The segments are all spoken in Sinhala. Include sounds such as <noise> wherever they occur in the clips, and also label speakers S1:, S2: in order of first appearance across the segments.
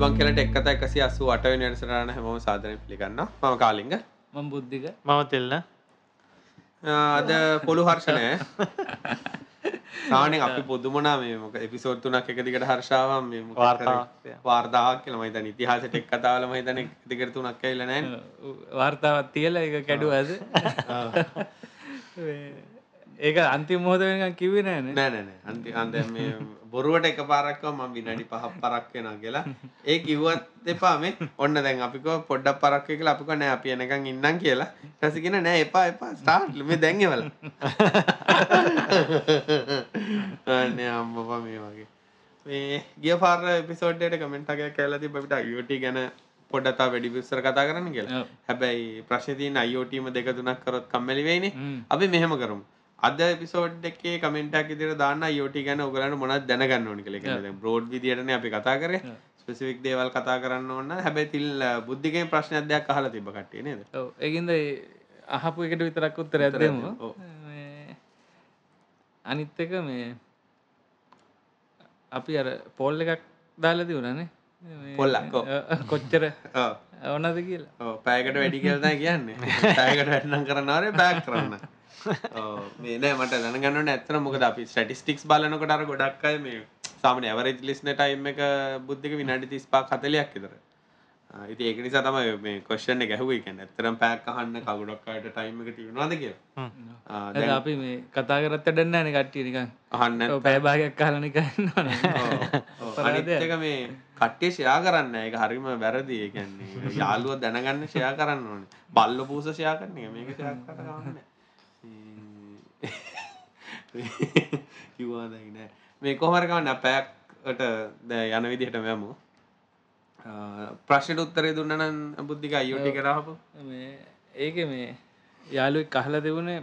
S1: අයිබං කියලට එක්කත එකසි අස්සු අටවෙනි වැඩසටහන හැමෝම සාධනය පිළිගන්න මම කාලිංග.
S2: මම බුද්ධික
S3: මම තෙල්න.
S1: අද පොළු හර්ෂණය සානෙන් අපි පුදුමනා මේ මොක එපිසෝඩ් තුනක් එක දිගට හර්ෂාවම් මේ මොකක් හරි
S3: වාර්තාවක්.
S1: වාර්තාවක් කියලා මම හිතන්නේ ඉතිහාසෙට එක් කතාවල මම හිතන්නේ එක දිගට තුනක් ඇවිල්ලා නැහැ
S2: වාර්තාවත් තියල එක කැඩුව ඇද ඒක අන්තිම මොහොත වෙනකම් කිව්වේ නෑනේ
S1: නෑ. නෑ නෑ අන්ති අන්ද මේ බොරුවට එක පාරක්ව මම විනාඩි පහක් පරක් වෙනවා කියලා. ඒ කිව්වත් එපා මේ. ඔන්න දැන් අපි කව පොඩ්ඩක් පරක් වෙයි කියලා අපි කව නෑ අපි එනකන් ඉන්නම් කියලා. ඊට පස්සේ කියන නෑ එපා එපා. ස්ටාර්ට් මේ දැන් එවල. අනේ අම්මපා මේ වගේ. මේ ගිය පාර එපිසෝඩ් එකට කමෙන්ට් එකක් කැලලා තිබ්බ අපිට IoT ගැන පොඩ්ඩක් තව වැඩි විස්තර කතා කරන්න කියලා. හැබැයි ප්‍රශ්නේ තියෙන IoT ම දෙක තුනක් කරොත් කම්මැලි වෙයිනේ. අපි මෙහෙම කරමු අද එපිසෝඩ් එකේ කමෙන්ට් එකක් ඉදිරියට දාන්න IoT ගැන ඔයගලන්ට මොනවද දැනගන්න ඕනි දැන් බ්‍රෝඩ් විදියටනේ අපි කතා කරේ. ස්පෙસિෆික් දේවල් කතා කරන්න ඕන නම් හැබැයි තිල් බුද්ධිකෙන් ප්‍රශ්නයක් දෙයක් අහලා තිබ්බ කට්ටිය නේද?
S2: ඒ අහපු එකට විතරක් උත්තරයක් දෙමු
S1: ඔව්.
S2: මේ අපි අර පෝල් එකක් දාලා තිබුණානේ මේ-
S1: පොල්ලක්, ඔව්.
S2: අ, කොච්චර. ඕනද කියලා
S1: ඔව් පැයකට වැඩි කියලා තමයි කියන්නේ. පැයකට වැඩි නම් කරන්න ආරේ බෑක් කරන්න. <laughs> මේ නෑ මට දැනගන්න ඕනේ ඇත්තට මොකද අපි ස්ටැටිස්ටික්ස් බලනකොට අර ගොඩක් අය මේ සාමාන්‍ය ඇවරේජ් ලිස්නේ ටයිම් එක බුද්ධික විනාඩි 35ක් 40ක් විතර. ඉතින් ඒක නිසා තමයි මේ ක්වෙස්චන් එක ඇහුවේ. කියන්නේ ඇත්තටම පැයක් අහන්න කවුඩක් අයට ටයිම් එක තියෙනවද කියලා. දැන්
S2: අපි මේ කතා කරත් වැඩක් නෑනේ කට්ටිය. නිකන්
S1: අහන්න
S2: පැය භාගයක් කාලා නිකන් ඉන්නවනේ. <laughs>
S1: අනිත් එක මේ කට්ටිය ෂෙයා කරන්න ඒක හරිම වැරදි. ඒ කියන්නේ යාළුවෝ දැනගන්න ෂෙයා කරන්න ඕනේ. බල්ල පූස ෂෙයා කරන එක මේක ෂෙයා කරන්න කවන්නේ <laughs> කිව්වා දැන් නෑ. මේ කොහොම හරි කවන්න පැයකට දැන් යන විදිහට යමු ආ, ප්‍රශ්නෙට උත්තරේ දුන්නා නම් බුද්ධික කරාපු
S2: මේ ඒක මේ යාළුවෙක් අහලා තිබුණේ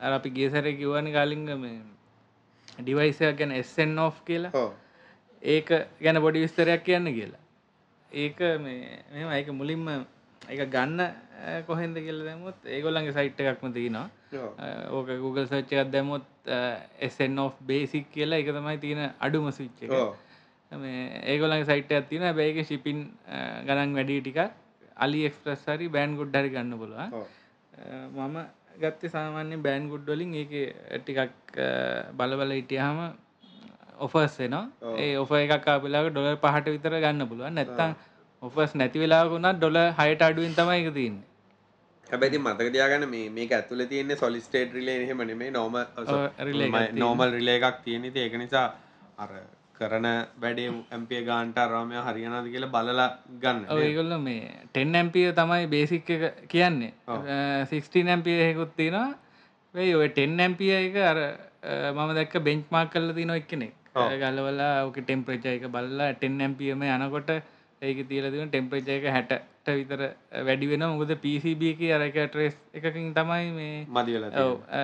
S2: අර අපි ගිය සැරේ කිව්වනේ කාලින්ග මේ ඩිවයිස් එකක් ගැන SN off කියලා. ඒක ගැන පොඩි විස්තරයක් කියන්න කියලා. ඒක මේ මෙම ඒක මුලින්ම එක ගන්න කොහෙන්ද කියලා දැමුත් ඒගොල්ලන්ගේ සයිට් එකක්ම. අ, ඕක Google සර්ච් එකක් දැමුවොත් SN of basic කියලා එක තමයි තියෙන අඩුම ස්විච් එක. ඒගොල්ලන්ගේ සයිට් ඒක shipping අ, ගණන් වැඩි ටිකක් අලි එක්ස්ප්‍රස් හරි බෑන් ගුඩ් හරි ගන්න පුළුවන්.
S1: ඔව්.
S2: අ, මම ගත්තේ සාමාන්‍ය බෑන් ගුඩ් වලින් ඒක ටිකක් බලබල හිටියහම ඔෆර්ස් වෙනවා
S1: ඔව්.
S2: ඒ ඔෆ එකක් ආපිලාක ඩොලර් පහට විතර ගන්න පුළුවන්. නැත්තම් ඔෆර්ස් නැති වෙලාකුණත් ඩොල හයට අඩුවෙන් තමයි එක තියන්නේ
S1: හැබැයි ඉතින් මතක තියාගන්න මේ මේක ඇතුලේ තියෙන්නේ solid state relay එහෙම නෙමෙයි normal
S2: relay එකක්
S1: තියෙන ඒක නිසා අර කරන වැඩේ ඇම්පියර් ගානට අරම හරියනවද කියලා බලලා ගන්න.
S2: ඒගොල්ලෝ මේ 10 ඇම්පියර් තමයි බේසික් කියන්නේ. 16 ඇම්පියර් එකකුත් තියෙනවා. වෙයි ඔය 10 ඇම්පියර් එක අර මම දැක්ක බෙන්ච් මාර්ක් කරලා තියෙනවා එක්කෙනෙක්. ගලවලා ඕක ටෙම්පරේචර් එක බලලා 10 ඇම්පියර් මේ යනකොට ඒක තියලා තියෙන ටෙම්පරේචර් 60ට විතර වැඩි වෙනවා. මොකද PCB එකේ අර එක ට්‍රේස් එකකින් තමයි මේ
S1: මදි වෙලා
S2: ඔව්
S1: තියෙන්නේ.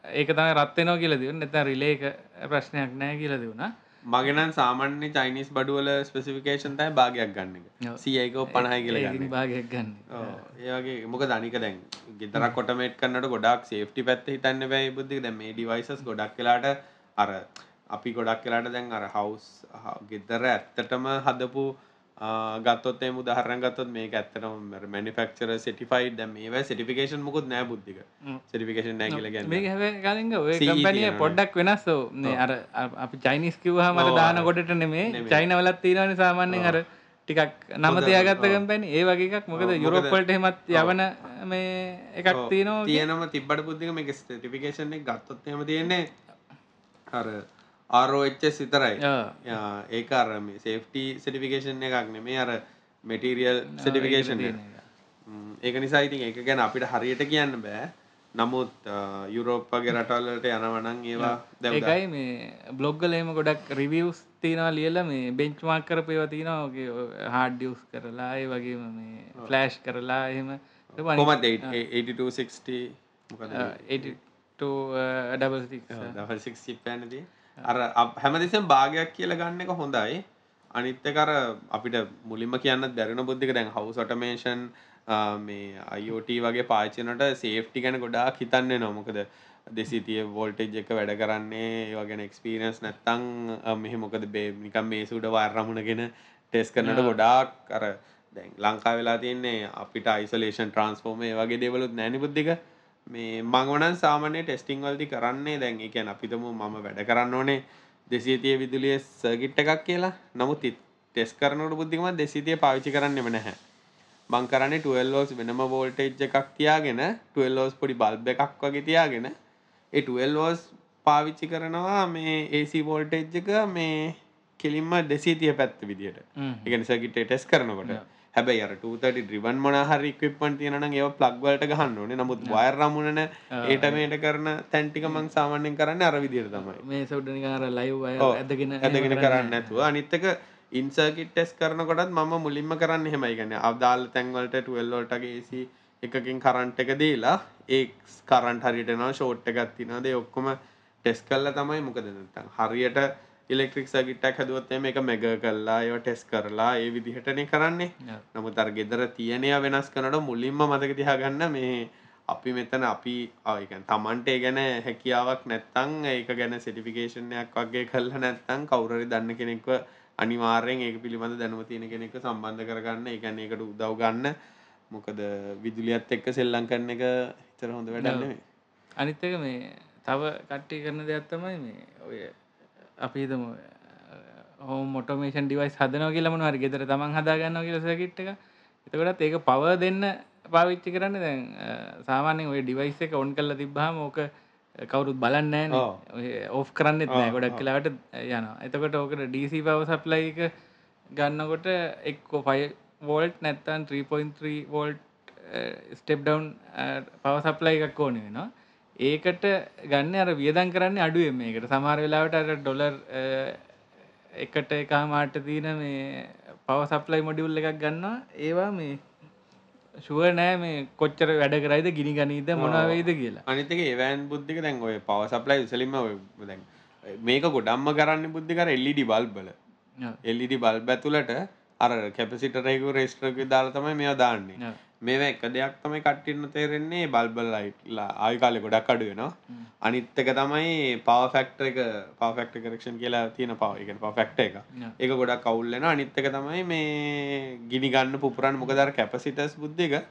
S2: අ, ඒක තමයි රත් වෙනවා කියලා දිනුන නැත්නම් රිලේ එක ප්‍රශ්නයක් නැහැ කියලා දුණා
S1: මගේ නම් සාමාන්‍ය චයිනීස් බඩු වල ස්පෙસિෆිකේෂන් තමයි භාගයක් ගන්න එක.
S2: ඔව්.
S1: 100 එක 50යි කියලා.
S2: භාගයක් ගන්න
S1: ඔව්. ඒ වගේ මොකද අනික දැන් ගෙදරක් ඔටෝමේට් කරනකොට ගොඩාක් සේෆ්ටි පැත්ත හිතන්න බෑ බුද්ධික. දැන් මේ ඩිවයිසස් ගොඩක් වෙලාට අර අපි ගොඩක් වෙලාට දැන් අර හවුස් ගෙදර ඇත්තටම හදපු ගත්තොත් එහෙම උදාහරණයක් ගත්තොත් මේක ඇත්තටම මැනුෆැක්චරර් සර්ටිෆයිඩ් දැන් මේවා සර්ටිෆිකේෂන් මොකුත් නෑ බුද්ධික. සර්ටිෆිකේෂන් නෑ කියලා කියන්නේ.
S2: මේක හැබැයි කලින්ග ඔය කම්පැනිය
S1: තියෙනවනේ.
S2: පොඩ්ඩක් වෙනස් ඔව් මේ අර අපි චයිනිස් කිව්වහම අර දාන කොටට නෙමේ
S1: නෙමෙයි.
S2: චයින වලත් තියෙනවනේ සාමාන්‍යයෙන් අර ටිකක් නම තියාගත්ත. කම්පැනි ඒ වගේ එකක්. මොකද යුරෝප් වලට එහෙමත් යවන මේ එකක් තියෙනවා.
S1: තියෙනම තිබ්බට බුද්ධික මේක සර්ටිෆිකේෂන් එක ගත්තොත් එහෙම තියෙන්නේ. අර ROHS විතරයි. ඒක අර මේ සේෆ්ටි සර්ටිෆිකේෂන් එකක් නෙමේ අර මෙටීරියල්. ම්, ඒක නිසා ඉතින් ඒක ගැන අපිට හරියට කියන්න බෑ. නමුත් යුරෝප් වගේ රටවල් වලට යනවා නම් ඒවා
S2: ඒකයි මේ බ්ලොග්ගල එහෙම ගොඩක් රිවියස් තියෙනවා ලියලා මේ බෙන්ච් මාර්ක් කරපු ඒවා තියෙනවා. ඔගේ හાર્ඩ් ඩියුස් කරලා ඒ වගේම මේ ෆ්ලෑෂ් කරලා එහෙම.
S1: කොහමද 8260 මොකද
S2: 82
S1: දවල් 6 chip යනදී අර හැමදෙස්සෙම භාගයක් කියලා ගන්න එක හොඳයි. අනිත් එක අර අපිට මුලින්ම කියන්නත් බැරින බුද්ධික දැන් automation ආ, මේ IoT වගේ පාවිච්චි කරනකොට safety ගැන ගොඩාක් හිතන්න වෙනවා මොකද දෙසිතිය වෝල්ටේජ් එක වැඩ කරන්නේ ඒ වගේ එක්ස්පීරියන්ස් නැත්තම් මෙහෙ මොකද නිකන් මේ සුඩ වයර් රමුණගෙන ටෙස් කරනට ගොඩාක් කර දැන් ලංකා වෙලා තියන්නේ අපිට අයිසලේෂන් ට්‍රන්ස්ෆෝර්ම වගේ දෙවලුත් නැනි බුද්ධික මේ මංවනන් සාමානය ටෙස්ටිං වල්දි කරන්නේ දැන් එකැන අපිතම මම වැඩ කරන්න ඕනේ දෙසීතිය විදුලිය සර්ගිට් එකක් කියලා නමුත් ටෙස් කරනට බුද්ධිකම දෙසිතිය පාවිචි කරන්නෙම නැහැ මං කරන්නේ 12 වෙනම වෝල්ටේජ් එකක් තියාගෙන 12 පොඩි බල්බ් එකක් වගේ තියාගෙන 12 පාවිච්චි කරනවා මේ AC වෝල්ටේජ් එක මේ කෙලින්ම 230 පැත්ත විදියට.
S2: හ්ම්.
S1: ඒ කියන්නේ සර්කිට් එක ටෙස්ට් කරනකොට. හැබැයි අර 230 ඩ්‍රිවන් මොන හරි ඉක්විප්මන්ට් තියෙනවා නම් ඒවා ප්ලග් වලට ගහන්න ඕනේ. නමුත් වයර් රමුණ නැ ඒට මේට කරන තැන් ටික මං සාමාන්‍යයෙන් කරන්නේ අර විදියට තමයි.
S2: මේ සුඩ්ඩ නිකන් අර අය
S1: ඔව්.
S2: ඇදගෙන
S1: ඇදගෙන කරන්න නැතුව. අනිත් එක ඉන්සර්කිට් ටෙස්ට් කරනකොටත් මම මුලින්ම කරන්න එහෙමයි. කියන්නේ අදාළ තැන් වලට 12 වෝල්ට් වගේ AC එකකින් කරන්ට් එක දීලා ඒ කරන්ට් හරියට එනවා ෂෝට් එකක් තියෙනවාද ඒ ඔක්කොම ටෙස්ට් කරලා තමයි. මොකද හරියට ඉලෙක්ට්‍රික් එකක් හදුවොත් එහෙම ඒක මෙගර් කරලා ඒව ටෙස්ට් කරලා ඒ විදිහටනේ කරන්නේ.
S2: ඔව්.
S1: නමුත් අර ගෙදර තියෙනයා වෙනස් කරනකොට මුලින්ම මතක තියාගන්න මේ අපි මෙතන අපි ආ ඒ කියන්නේ Tamante ඒ ගැන හැකියාවක් නැත්තම් ඒක ගැන සර්ටිෆිකේෂන් එකක් වගේ කරලා නැත්තම් කවුරු හරි දන්න කෙනෙක්ව අනිවාර්යෙන් ඒක පිළිබඳ දැනුම තියෙන කෙනෙක්ව සම්බන්ධ කරගන්න. ඒ කියන්නේ ඒකට උදව් ගන්න. මොකද විදුලියත් එක්ක සෙල්ලම් කරන එක ඉතර හොඳ වැඩක් නෙමෙයි.
S2: අනිත් එක මේ තව කට්ටිය කරන දෙයක් තමයි මේ ඔය අපි හිතමු හෝම් මොටෝමේෂන් ඩිවයිස් හදනවා කියලා මොනවා හරි ගෙදර තමන් හදා ගන්නවා කියලා සර්කිට් එක. එතකොටත් ඒක පවර් දෙන්න පාවිච්චි කරන්න දැන් අ, සාමාන්‍යයෙන් ඔය ඩිවයිස් එක ඔන් කරලා තිබ්බහම ඕක කවුරුත් බලන්නේ
S1: ඔව්.
S2: නැහැ ඕෆ් කරන්නෙත් නෑ
S1: ඔව්,
S2: ගොඩක් වෙලාවට යනවා. එතකොට ඕකට power supply එක ගන්නකොට එක්කෝ 5 වෝල්ට් නැත්තම් 3.3 volt step down power supply එකක් ඕනේ වෙනවා. ඒකට ගන්න අර වියදම් කරන්නේ අඩුවෙන් මේකට. සමහර වෙලාවට අර ඩොලර් එකට එකමාරට තියෙන මේ පවර් සප්ලයි මොඩියුල් එකක් ගන්නවා. ඒවා මේ ෂුවර් නෑ මේ කොච්චර වැඩ කරයිද ගිනි ගනීද මොනවා වෙයිද කියලා.
S1: අනිත් එක ඒවෑන් බුද්ධික දැන් ඔය පවර් සප්ලයි ඉස්සලින්ම ඔය දැන් මේක ගොඩක්ම කරන්න බුද්ධික අර LED බල්බ් වල
S2: ඔව්.
S1: LED බල්බ් ඇතුළට අර කැපසිටර් එක රෙජිස්ටර් එක දාලා තමයි මේවා දාන්නේ. මේවා එක දෙයක් තමයි කට්ටියට තේරෙන්නේ බල්බ් ලයිට්ලා ආයි කාලේ ගොඩක් අඩු වෙනවා. අනිත් එක තමයි පවර් ෆැක්ටර් එක පවර් ෆැක්ටර් කරෙක්ෂන් කියලා තියෙන පවර් ඒ කියන්නේ පවර් ෆැක්ටර් එක. ඒක ගොඩක් අවුල් වෙනවා. අනිත් එක තමයි මේ ගිනි ගන්න පුපුරන්න මොකද අර කැපසිටර්ස් බුද්ධ එක?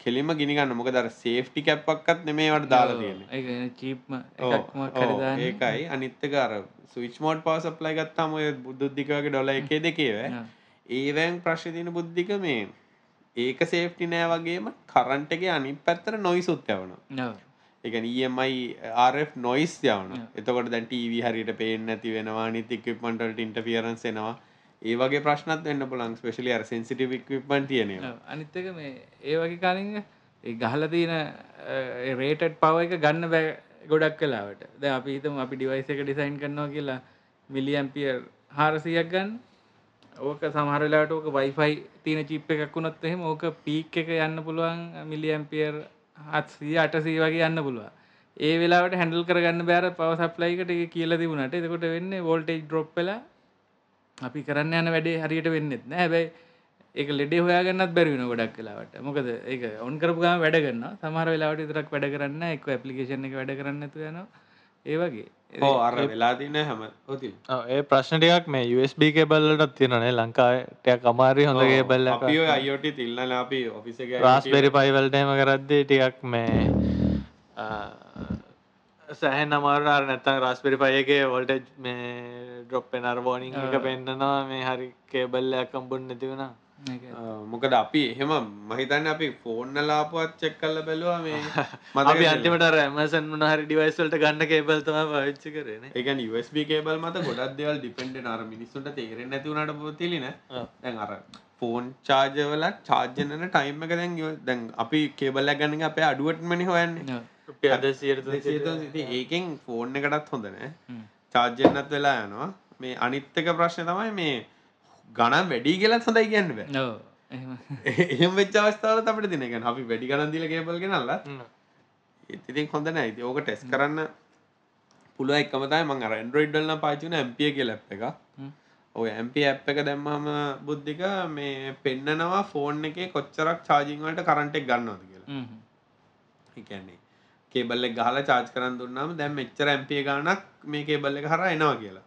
S1: කෙලින්ම ගිනි ගන්න. මොකද අර සේෆ්ටි කැප් එකක්වත් නෙමෙයි වට දාලා තියෙන්නේ.
S2: ඒක චීප්ම එකක්ම කරදාන්න.
S1: ඒකයි. අනිත් එක අර ස්විච් මෝඩ් පවර් සප්ලයි ගත්තාම ඔය බුද්ධික වගේ ඩොලර් එකේ දෙකේ වේ. ඒවෙන් ප්‍රශ්න තියෙන බුද්ධික මේ ඒක සේෆ්ටි නෑ වගේම කරන්ට් එකේ අනිත් පැත්තට නොයිස් උත් යවනවා. ඒ කියන්නේ EMI RF නොයිස් යවනවා. එතකොට දැන් TV හරියට පේන්නේ නැති වෙනවා වලට interference එනවා. ඒ වගේ ප්‍රශ්නත් වෙන්න පුළුවන් ස්පෙෂලි අර sensitive equipment තියෙන ඒවා.
S2: ඔව්. අනිත් එක මේ ඒ වගේ කාලින් ඒ ගහලා තියෙන රේටඩ් පවර් එක ගන්න බෑ ගොඩක් වෙලාවට. දැන් අපි හිතමු අපි ඩිවයිස් එක ඩිසයින් කරනවා කියලා මිලි ඇම්පියර් 400ක් ගන්න. ඕක සමහර වෙලාවට ඕක Wi-Fi තියෙන චිප් එකක් වුණොත් එහෙම ඕක පීක් එක යන්න පුළුවන් මිලි ඇම්පියර් 700 800 වගේ යන්න පුළුවන්. ඒ වෙලාවට හැන්ඩල් කරගන්න බෑ අර පවර් සප්ලයි එකට ඒක කියලා තිබුණාට. එතකොට වෙන්නේ වෝල්ටේජ් ඩ්‍රොප් වෙලා අපි කරන්න යන වැඩේ හරියට වෙන්නෙත් නෑ. හැබැයි ඒක ලෙඩේ හොයාගන්නත් බැරි වෙන ගොඩක් වෙලාවට. මොකද ඒක ඔන් කරපු ගාම වැඩ කරනවා. සමහර වෙලාවට විතරක් වැඩ කරන්න එක්ක ඇප්ලිකේෂන් එක වැඩ කරන්න නැතුව යනවා. ඒ වගේ.
S1: ඔව් අර වෙලා තියෙන හැම
S3: ඔව්, ඒ ප්‍රශ්න ටිකක් මේ USB කේබල්ලටත් තියෙනනේ ලංකාවේ ටිකක් අමාරුයි හොඳ කේබල් එකක්.
S1: අපි ඔෆිස්
S3: රාස්බෙරි පයි වලට එහෙම කරද්දී ටිකක් මේ සෑහෙන් අමාරු අර නැත්තම් රාස්බෙරි පයි එකේ වෝල්ටේජ් මේ අර වෝනින් එක පෙන්නනවා. මේ හරි කේබල් එකක් හම්බුන්නේ නැති වුණා.
S2: ඒක
S1: ආ, මොකද අපි එහෙම මම හිතන්නේ අපි ෆෝන් ලාපුවත් චෙක් කරලා බැලුවා මේ <laughs>
S3: අපි අන්තිමට අර Amazon මොන හරි ඩිවයිස් වලට ගන්න කේබල් තමයි පාවිච්චි කරේ නේ.
S1: ඒ කියන්නේ USB කේබල් මත ගොඩක් දේවල් ඩිපෙන්ඩ් වෙන අර මිනිස්සුන්ට තේරෙන්නේ නැති වුණාට පොතිලි නේ.
S3: ඔව්.
S1: දැන් අර ෆෝන් චාර්ජර් වල චාර්ජ් වෙන ටයිම් එක දැන් දැන් අපි කේබල් එකක් ගන්න එක අපේ අඩුවටමනේ හොයන්නේ.
S2: ඔව්.
S3: රුපියල් 200
S1: 200 ඉතින් ඒකෙන් ෆෝන් එකටත් හොඳ නෑ.
S2: හ්ම්.
S1: චාර්ජ් වෙන්නත් වෙලා යනවා. මේ අනිත් එක ප්‍රශ්නේ තමයි මේ ගණන් වැඩි කියලාත් හොඳයි කියන්න බෑ
S2: ඔව් එහෙම <laughs>
S1: එහෙම වෙච්ච අවස්ථාවලත් අපිට දින කියන්නේ අපි වැඩි ගණන් දීලා කේබල් ගෙනල්ලා
S3: හ්ම්.
S1: ඒත් ඉතින් හොඳ නෑ ඉතින් ඕක ටෙස්ට් කරන්න පුළුවන් එකම තමයි මම අර Android වල නම් පාවිච්චි කරන Ampere කියලා app එක.
S2: හ්ම්.
S1: ඔය Ampere app එක දැම්මම බුද්ධික මේ පෙන්නනවා ෆෝන් එකේ කොච්චරක් charging වලට current එක ගන්නවද කියලා.
S2: හ්ම්.
S1: ඒ කියන්නේ කේබල් එක ගහලා charge කරන් දුන්නාම දැන් මෙච්චර Ampere ගාණක් මේ කේබල් එක හරහා එනවා කියලා.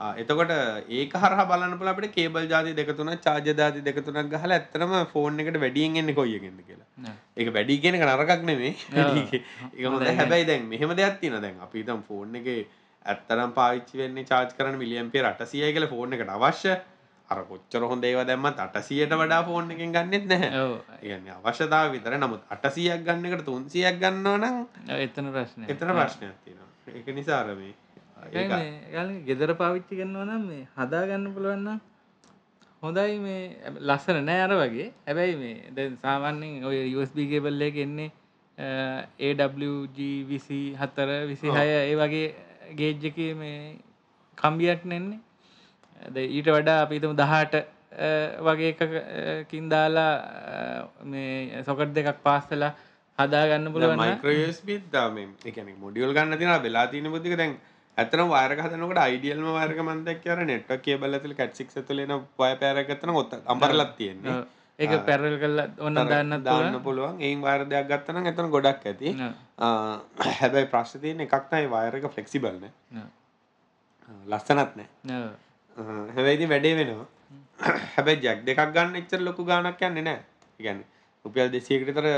S1: එතකොට ඒක හරහා බලන්න පුළුවන් අපිට කේබල් ජාති දෙක තුනක් චාර්ජර් ජාති දෙක තුනක් ගහලා ඇත්තටම ෆෝන් එකට වැඩියෙන් එන්නේ කොයි එකෙන්ද කියලා. ඒක වැඩි කියන එක නරකක් හොඳයි.
S2: හොඳයි.
S1: හැබැයි දැන් මෙහෙම දෙයක් තියෙනවා දැන් අපි හිතමු ෆෝන් එකේ ඇත්තටම පාවිච්චි වෙන්නේ charge කරන්න මිලි ඇම්පියර් 800යි කියලා ෆෝන් එකට අවශ්‍ය. අර කොච්චර හොඳ ඒවා දැම්මත් 800ට වඩා ෆෝන් එකෙන් ගන්නෙත් නැහැ.
S2: ඔව්
S1: ඒ කියන්නේ අවශ්‍යතාවය විතර නමුත් 800ක් ගන්න එකට 300ක් ගන්නවා නම්
S2: එතන ප්‍රශ්නය
S1: එතන ප්‍රශ්නයක් තියෙනවා. ඒක නිසා අර මේ ඒක
S2: ගෙදර පාවිච්චි කරනවා නම් මේ හදාගන්න පුළුවන්න හොඳයි මේ ලස්සන නෑ අර වගේ. හැබැයි මේ දැන් සාමාන්‍යෙන් ඔය USB කේබල් එක එන්නේ AWG විසි හත්තර විසි හය ඒ වගේ ගේජ්ජක මේ කම්බියක් නෙන්නේ. ද ඊට වඩා අපිතම දහට වගේ එකකින් දාලා මේ සොකට් දෙකක් පාස්සලා හදාගන්න පුළුවන්
S1: මයික්‍රෝස්බිත් දාම. එකන මොඩියල් ගන්න තින වෙලා තින පුතික දැන් ඇතන වාරක හදනකට අයිඩියල්ම වාරක මන්දක් කියර නෙට්ක් කියබල තුළ කට්සික් තුලන පය පෑරගත්තන ඔොත් අම්බරලත් තියෙන්නේ.
S2: ඒක පැරල් කල්ලා ඔන්න දන්න
S1: දාන්න පුළුවන්. ඒ වාර දෙයක් ගත්තන එතන ගොඩක් ඇති. හැබැයි ප්‍රශ්තියන එකක්නයි වායරක ෆලෙක්සිබල්න ලස්සනත් නෑ. හැබැයිති වැඩේ වෙනවා. <coughs> හැබැයි ජැක් දෙකක් ගන්න එච්චර ලොකු ගානක් යන්නේ නෑ. ඉගැන්න රුපියල් දෙසියකටතර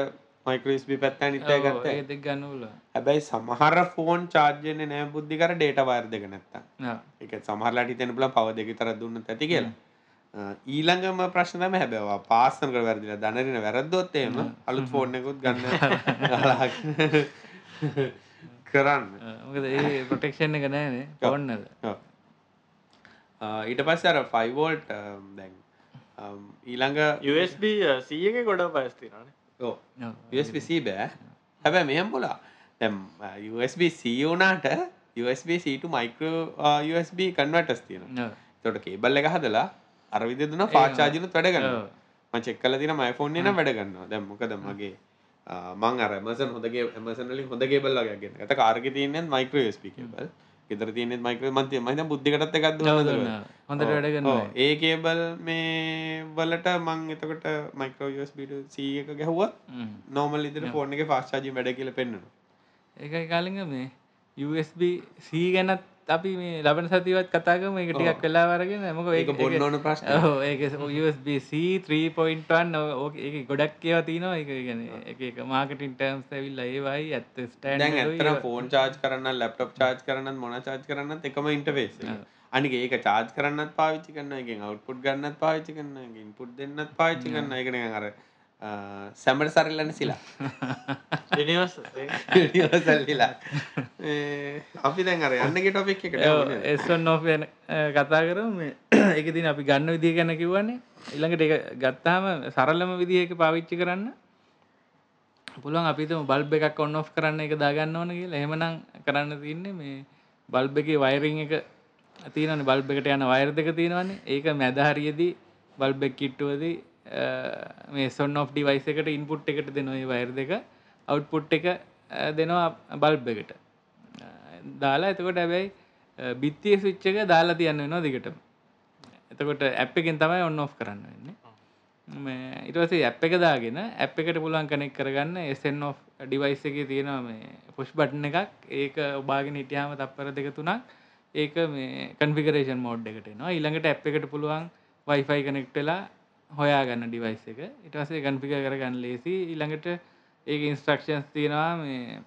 S1: මයිකරස්බි පැත්තා නිතය ගත්ත
S2: ඒදක් ගන්නල
S1: හැබැයි සමහර ෆෝන් චාර්ජයන නෑ බුද්ධිකර ඩේට වර් දෙක නැත්තා එක සමහරලාට හිතෙන පුලන් පව දෙක තර දුන්න ඇති කියලා. ඊළඟම ප්‍රශ්නම හැබැවා පාසනක වැරදිල දනරන වැරද්දොත්තේම අලුත් ෆෝර්න එකකුත් ගන්න <laughs> <laughs> කරන්න.
S2: මොකද ඒ ප්‍රොටෙක්ෂන් එක නෑනේ පවන්නද
S1: ඊට පස්ස අර ෆයිවෝල්ට දැන් ඊළඟ
S3: USB සීක ගොඩ පස්තිනනේ
S1: USBC බෑ. හැබැ මෙහම් පුලා දැම් USBC වනාට USBC මයිකෝ USB කන්වටස් තියෙන තොට කේබල් එක හදලා අරවිද දුන පාචාජනුත් වැඩගන්න
S2: ඔව්.
S1: මචෙක් කල තින මයිෆෝන් න වැඩගන්න දැම්මකද මගේ මං අර මසන් හොදගේ එමසනලින් හොඳ කේබල්ලගගෙන ඇත කාර්ග තියනෙත් මයිකෝ ස්පි කේබල් ගෙතර තියනෙත් මයිකව මන්තය මහිත බුද්ධිකටත් එකක්
S2: හොඳට වැඩගන්න
S1: ඒ කේබල් මේ වලට මං එතකොට මයිකෝ ස්බිට සී එක ගැහුව. නෝමල් ඉදිර ෆෝර්න එක පාශ්චාජි වැඩ කියල පෙන්න්නන
S2: ඒකයි කාලිග මේ USB සී ගැනත් අපි මේ ලබන සතිවත් කතාකම එක ටිකක් වෙලා වරගෙන මොක
S1: ඒක බොන්න ඕන ප්‍රශ්න
S2: ඒක USB-C 3.1 ඕක ඒක ගොඩක් කියවා තිනවා එක ගැන එක මාකටින් ටර්ම්ස් ඇවිල්ල ඒවයි ඇත්ත
S1: දැන් ඇත්තර
S2: ස්ටන්
S1: ෆෝන් චාර්ජ් කරන්න ලැප්ටප් චාර්ජ් කරන්නත් මොන චාර්ජ් කරන්නත් එකම ඉන්ටර්ෆේස් අනික ඒක චාර්ජ් කරන්නත් පාවිච්චි කරන්න එකෙන් අවුට්පුට් ගන්නත් පාවිච්චි කරන්න ඉන්පුට් දෙන්නත් පාවිච්චි කරන්න එකන අර සැමට සරල්ලන්න සිලා සල්ලිලා අපි දැන් අර යන්නගේ ටොපික් එකට යමු.
S2: එස්වන් නෝ කතා කර මේ එක දින අපි ගන්න විදිහ ගැන කිවන්නේ ඉළඟට එක ගත්තාම සරලම විදිහක පාවිච්චි කරන්න පුළුවන් අපිතම බල්බ එකක් ඔන්න ඔෆ් කරන්න එක දාගන්න ඕන කියලා එහෙමනම් කරන්න තියන්නේ මේ බල්බ එකේ වයරිං එක තියෙනවනේ බල්බ එකට යන වයර් දෙක තියෙනවනේ ඒක මැද හරියේදී බල්බ එක කිට්ටුවදී මේ සොන් ඔෆ් ඩිවයිස් එකට ඉන්පුට් එකට දෙනවා මේ වයර් දෙක. අවුට්පුට් එක අ, දෙනවා බල්බ් එකට. අ, දාලා එතකොට හැබැයි අ, බිත්තිය ස්විච් එක දාලා තියන්න වෙනවා දිගටම. එතකොට ඇප් එකෙන් තමයි ඔන්න ඔෆ් කරන්න වෙන්නේ. මේ ඊට පස්සේ ඇප් එක දාගෙන ඇප් එකට පුළුවන් කනෙක්ට් කරගන්න SN off device එකේ තියෙනවා මේ push button එකක්. ඒක ඔබාගෙන හිටියාම තප්පර දෙක තුනක්. ඒක මේ configuration mode එකට එනවා. ඊළඟට ඇප් එකට පුළුවන් wifi connect වෙලා හොයාගන්න device එක. ඊට පස්සේ configure කරගන්න ලේසි. ඊළඟට ඒක instructions තියෙනවා මේ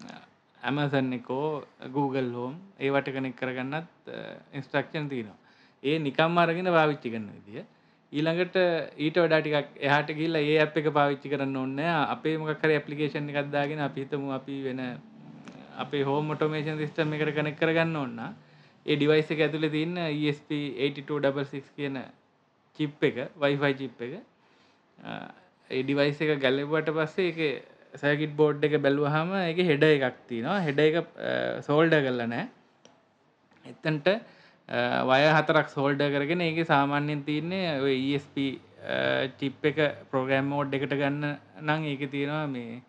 S2: uh, Amazon Echo Google Home ඒවට කනෙක්ට් කරගන්නත් uh, ඉන්ස්ට්‍රක්ෂන් තියෙනවා. ඒ නිකම්ම අරගෙන පාවිච්චි කරන විදිය. ඊළඟට ඊට වඩා ටිකක් එහාට ගිහිල්ලා ඒ ඇප් එක පාවිච්චි කරන්න ඕනේ නැහැ. අපේ මොකක් හරි ඇප්ලිකේෂන් එකක් දාගෙන අපි හිතමු අපි වෙන uh, අපේ හෝම් ඔටෝමේෂන් සිස්ටම් එකට කනෙක්ට් කරගන්න ඕන නම් ඒ ඩිවයිස් එක ඇතුලේ තියෙන ESP8266 කියන චිප් එක Wi-Fi චිප් එක ඒ ඩිවයිස් එක ගැලවුවට පස්සේ ඒකේ සර්කිට් බෝඩ් එක බැලුවාම ඒකේ හෙඩර් එකක් තියෙනවා. හෙඩර් එක සෝල්ඩර් කරලා නැහැ. එතන්ට වය හතරක් සෝල්ඩ කරගෙන ඒක සාමාන්‍යයෙන් තියන්නේ ESP චිප් එක ප්‍රෝග්‍රෑම් මෝඩ් එකට ගන්න නම් ඒක තියෙනවා මේ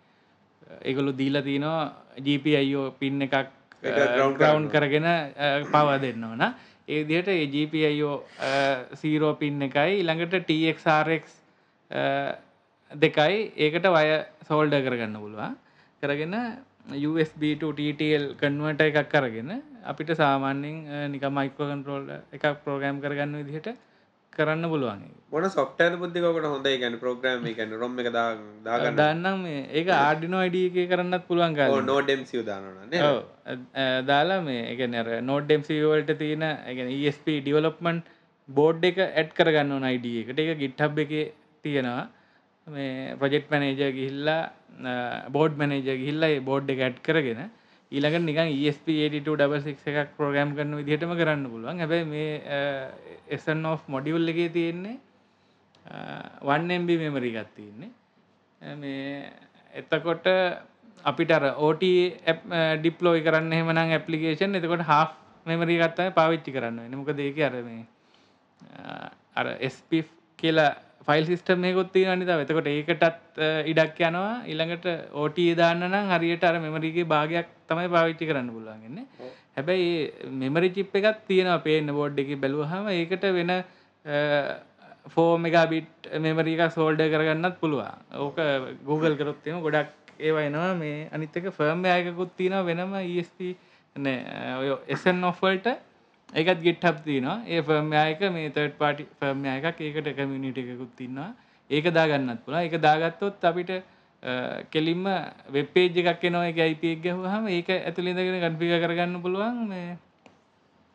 S2: ඒගොලු දීලා තියනවා GPIO පින් එකක් ග්‍රවන්් කරගෙන පව දෙන්න ඕන ඒ දිහට GPIO සීරෝ පින් එකයි ළඟට TXRX දෙකයි. ඒකට වය සෝල්ඩ කරගන්න පුළුවන්. කරගෙන USB to TTL කන්වට එකක් කරගෙන අපිට සාමාන්‍යෙන් නික මයිකෝ කන්ටරෝල් එකක් ප්‍රෝග්‍රම් කරගන්න විදිහට කරන්න පුළුවන්.
S1: මොන සොෆ්ටර් බුද්ධිකට හොඳ? ගැන ප්‍රෝග්‍රම් ගැන රොම් එක දාගන්න.
S2: දන්නම්. ඒක ආඩිනෝ අඩිය එක කරන්නත් පුළුවන්
S1: නෝඩම්.
S2: අ- දාලා මේ එකන නෝඩ්ඩම්සිවලට තියෙන එකන ESP ඩිවලොප්මන්් බෝඩ් එක ඇඩ් කරගන්න ඕන අයිඩ එකට. එක ගිට්හබ් එක තියෙනවා. මේ ප්‍රජෙක්් මනේජ ගිහිල්ලා බෝඩ් මනේජ ගිහිල්ලා බෝඩ් එක ඇඩ් කරගෙන ඊළඟ නිකන් E ESP82 එකක් ප්‍රෝග්‍රම් කරන විදිහටම කරන්න පුළුවන්. හැබැයි මේ එසන් of මොඩියුල් එකේ තියෙන්නේ වන්ම්බ මෙමරි ගත් තියන්නේ. මේ එතකොට අපිට අර ඕට ඩිප්ලෝයි කරන්න හෙමනම් ඇපලිකේෂන් එතකොට හා මෙමරි ගත්තම පාවිච්චි කරන්න නමක දෙක අර මේ අර ස්ප කියලා ෆයිල් සිිස්ටම් යකොත්ති අනිත එතකොට ඒකටත් ඉඩක් යනවා. ඉළඟට ඕටී දාන්න නම් හරියට අර මෙමරිගේ භාගයක් තමයි පාවිච්චි කරන්න පුළුවන්ගන්න හැබැයි මෙමරි චිප් එකත් තියෙනවා පේන්න බෝඩ් එක බැලුවහම ඒකට වෙන ෆෝ මෙගබිට් මෙමරික සෝල්ඩ කරගන්නත් පුළුවන්. ඕක Google කරොත්තිම ගොඩක් ඒවයිනවා මේ අනිත්තක ෆර්ම් අයකුත් තියෙන වෙනම ESP ඔය එසන් නොෆල්ට ඒකත් ගෙට්හබ් තියනවා. ඒ ෆර්ම්යක මේ තර්ට පාටි ෆර්ම්ය එකක් ඒකට කමිනිට එකකුත් තින්නවා ඒක දාගන්නත් පුළ එක දාගත්තොත් අපිට කෙලින්ම වෙබ්පේජ් එකක් එනවා. එක අයිපක් ගැහු හම ඒක ඇතුළිදගෙන ගන්පික කරගන්න පුළුවන්. මේ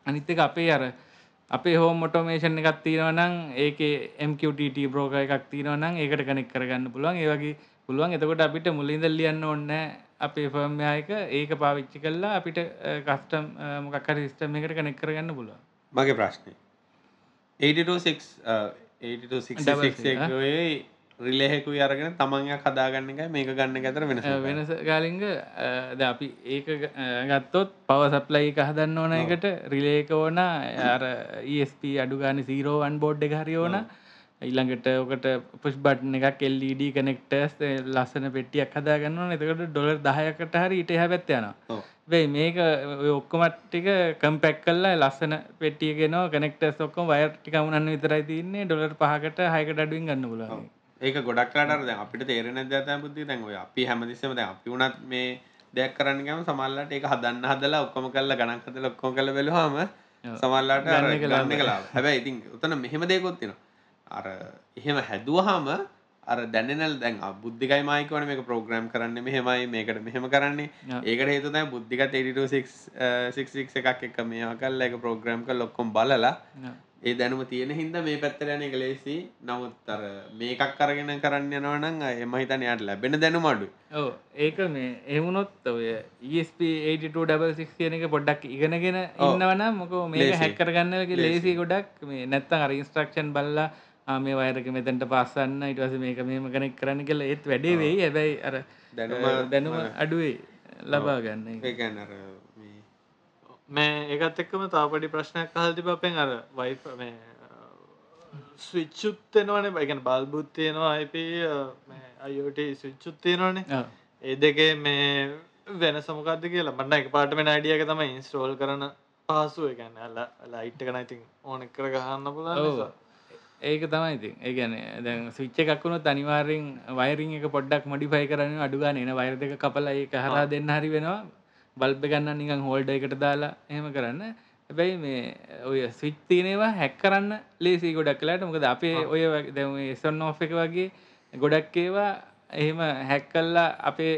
S2: අනිත්තක අපේ අර අපේ හෝ මොටෝමේෂන් එකක් තියෙනවනම් ඒක MQTT බ්‍රෝක එකක් තියෙනවනම් ඒකට කනෙක් කරගන්න පුළුවන්. ඒවගේ පුළුවන්. එතකොට අපිට මුලින්ද ලියන්න ඔන්න අපේ ෆර්ම්යක ඒක පාවිච්චි කල්ලා අපිට කස්ටම් මොකක්කර සිස්ටම් එකට කනෙක් කරගන්න පුළුවන්.
S1: මගේ ප්‍රශ්නය 86 රිලෙහෙකු අරගෙන තමන්යක් හදාගන්න එක මේක ගන්න ඇතර වෙනස
S2: වෙනස කාලිංග ද අපි ඒක ගත්තොත් පව සප්ලයි එක හදන්න ඕන එකට රිලේක ඕන අර ESP අඩුගාන සීරෝවන් බෝඩ් එක හරි ඕන ඊළඟට ඕකට පුෂ් බට්න එකක් එල්ඩ කනෙක්ටර්ස් ලස්සන පෙටියක් හදාගන්න එතකට ඩොලර් දහයකට හරි ඉට හැ පැත්යනවා වෙයි මේක ඔක්කොමට්ටික කම්පැක් කල්ලා ලස්සන පෙටියගෙනවා කනෙක්ටර්ස් ඔක්කොම වයර්ටි කමුණන්න විතරයි තින්නේ ඩොලර් පහකට හයකට අඩුවෙන් ගන්න පුලුවන්
S1: ඒක ගොඩක් රට දැන් අපිට තේරෙන තමයි බුද්ධි ඔය අපි හැමතිස්සෙම දැන් අපි උනත් මේ දෙයක් කරන්න ගියාම සමහරවිට ඒක හදන්න හදලා ඔක්කොම කරලා ගණන් හදලා ඔක්කොම කරලා බැලුවාම අර ගන්න එක ලාභ. හැබැයි ඉතින් උතන මෙහෙම දෙයක්ත් තියෙනවා. අර එහෙම හැදුවහම අර දැනෙන දැන් බුද්ධිකයි මායික වනේ මේක ප්‍රෝග්‍රෑම් කරන්නේ මෙහෙමයි මේකට මෙහෙම කරන්නේ. ඒකට හේතුව තමයි බුද්ධිකත් 82666 එකක් එක මේවා කරලා ඒක ප්‍රෝග්‍රෑම් කරලා ඔක්කොම බලලා ඒ දැනුම තියෙන හින්දා මේ පැත්තට යන එක ලේසි. නමුත් අර මේකක් අරගෙන කරන්න යනවා නම් එම හිතන්නේ යාට ලැබෙන දැනුම අඩුයි.
S2: ඔව්. ඒක මේ එහෙමුණොත් ඔය ESP8266 කියන එක පොඩ්ඩක් ඉගෙනගෙන ඉන්නවනම් මොකෝ මේක හැක් කරගන්න එක ලේසි ගොඩක්. මේ නැත්තම් අර ඉන්ස්ට්‍රක්ෂන් බලලා මේ වයර් එක මෙතනට පාස්සන්න ඊට පස්සේ මේක මෙහෙම කනෙක්ට් කරන්න කියලා ඒත් වැඩේ වෙයි. හැබැයි අර
S1: දැනුම
S2: දැනුම අඩුවේ ලබා ගන්න
S1: මේ
S3: ඒකත් එක්කම තාපඩි ප්‍රශ්නයක් අහල් තිබ අපෙන් අර වයි මේ ස්විච්චුත්තෙනවනේ බයිගන බල්බුත් තියෙනවා. අයිප අයෝට ස්විච්චුත් තියෙනවානේ. ඒ දෙකේ මේ වෙන සමකක්ද කියලා? මන්න එක පාටම අයිඩියක තම ඉන්ස්ටෝල් කරන පහසුව. ගැන අල්ල ලයිට් කන ඉතින් ඕන කර ගහන්න පුල
S2: ඔව්. ඒක තමයි ඉතින්. ඒ කියන්නේ දැන් ස්විච් එකක් වුණොත් අනිවාර්යෙන් වයරින් එක පොඩ්ඩක් මොඩිෆයි කරන්න අඩු ගන්න. එන වයර් දෙක කපලා ඒක හරහා දෙන්න හරි වෙනවා. බල්බ් එක ගන්න නිකන් හෝල්ඩර් එකට දාලා එහෙම කරන්න. හැබැයි මේ ඔය ස්විච් තියෙනවා හැක් කරන්න ලේසි ගොඩක් වෙලාට මොකද අපේ ඔය දැන් ඔය S1 off එක වගේ ගොඩක් ඒවා එහෙම හැක් කල්ලා අපේ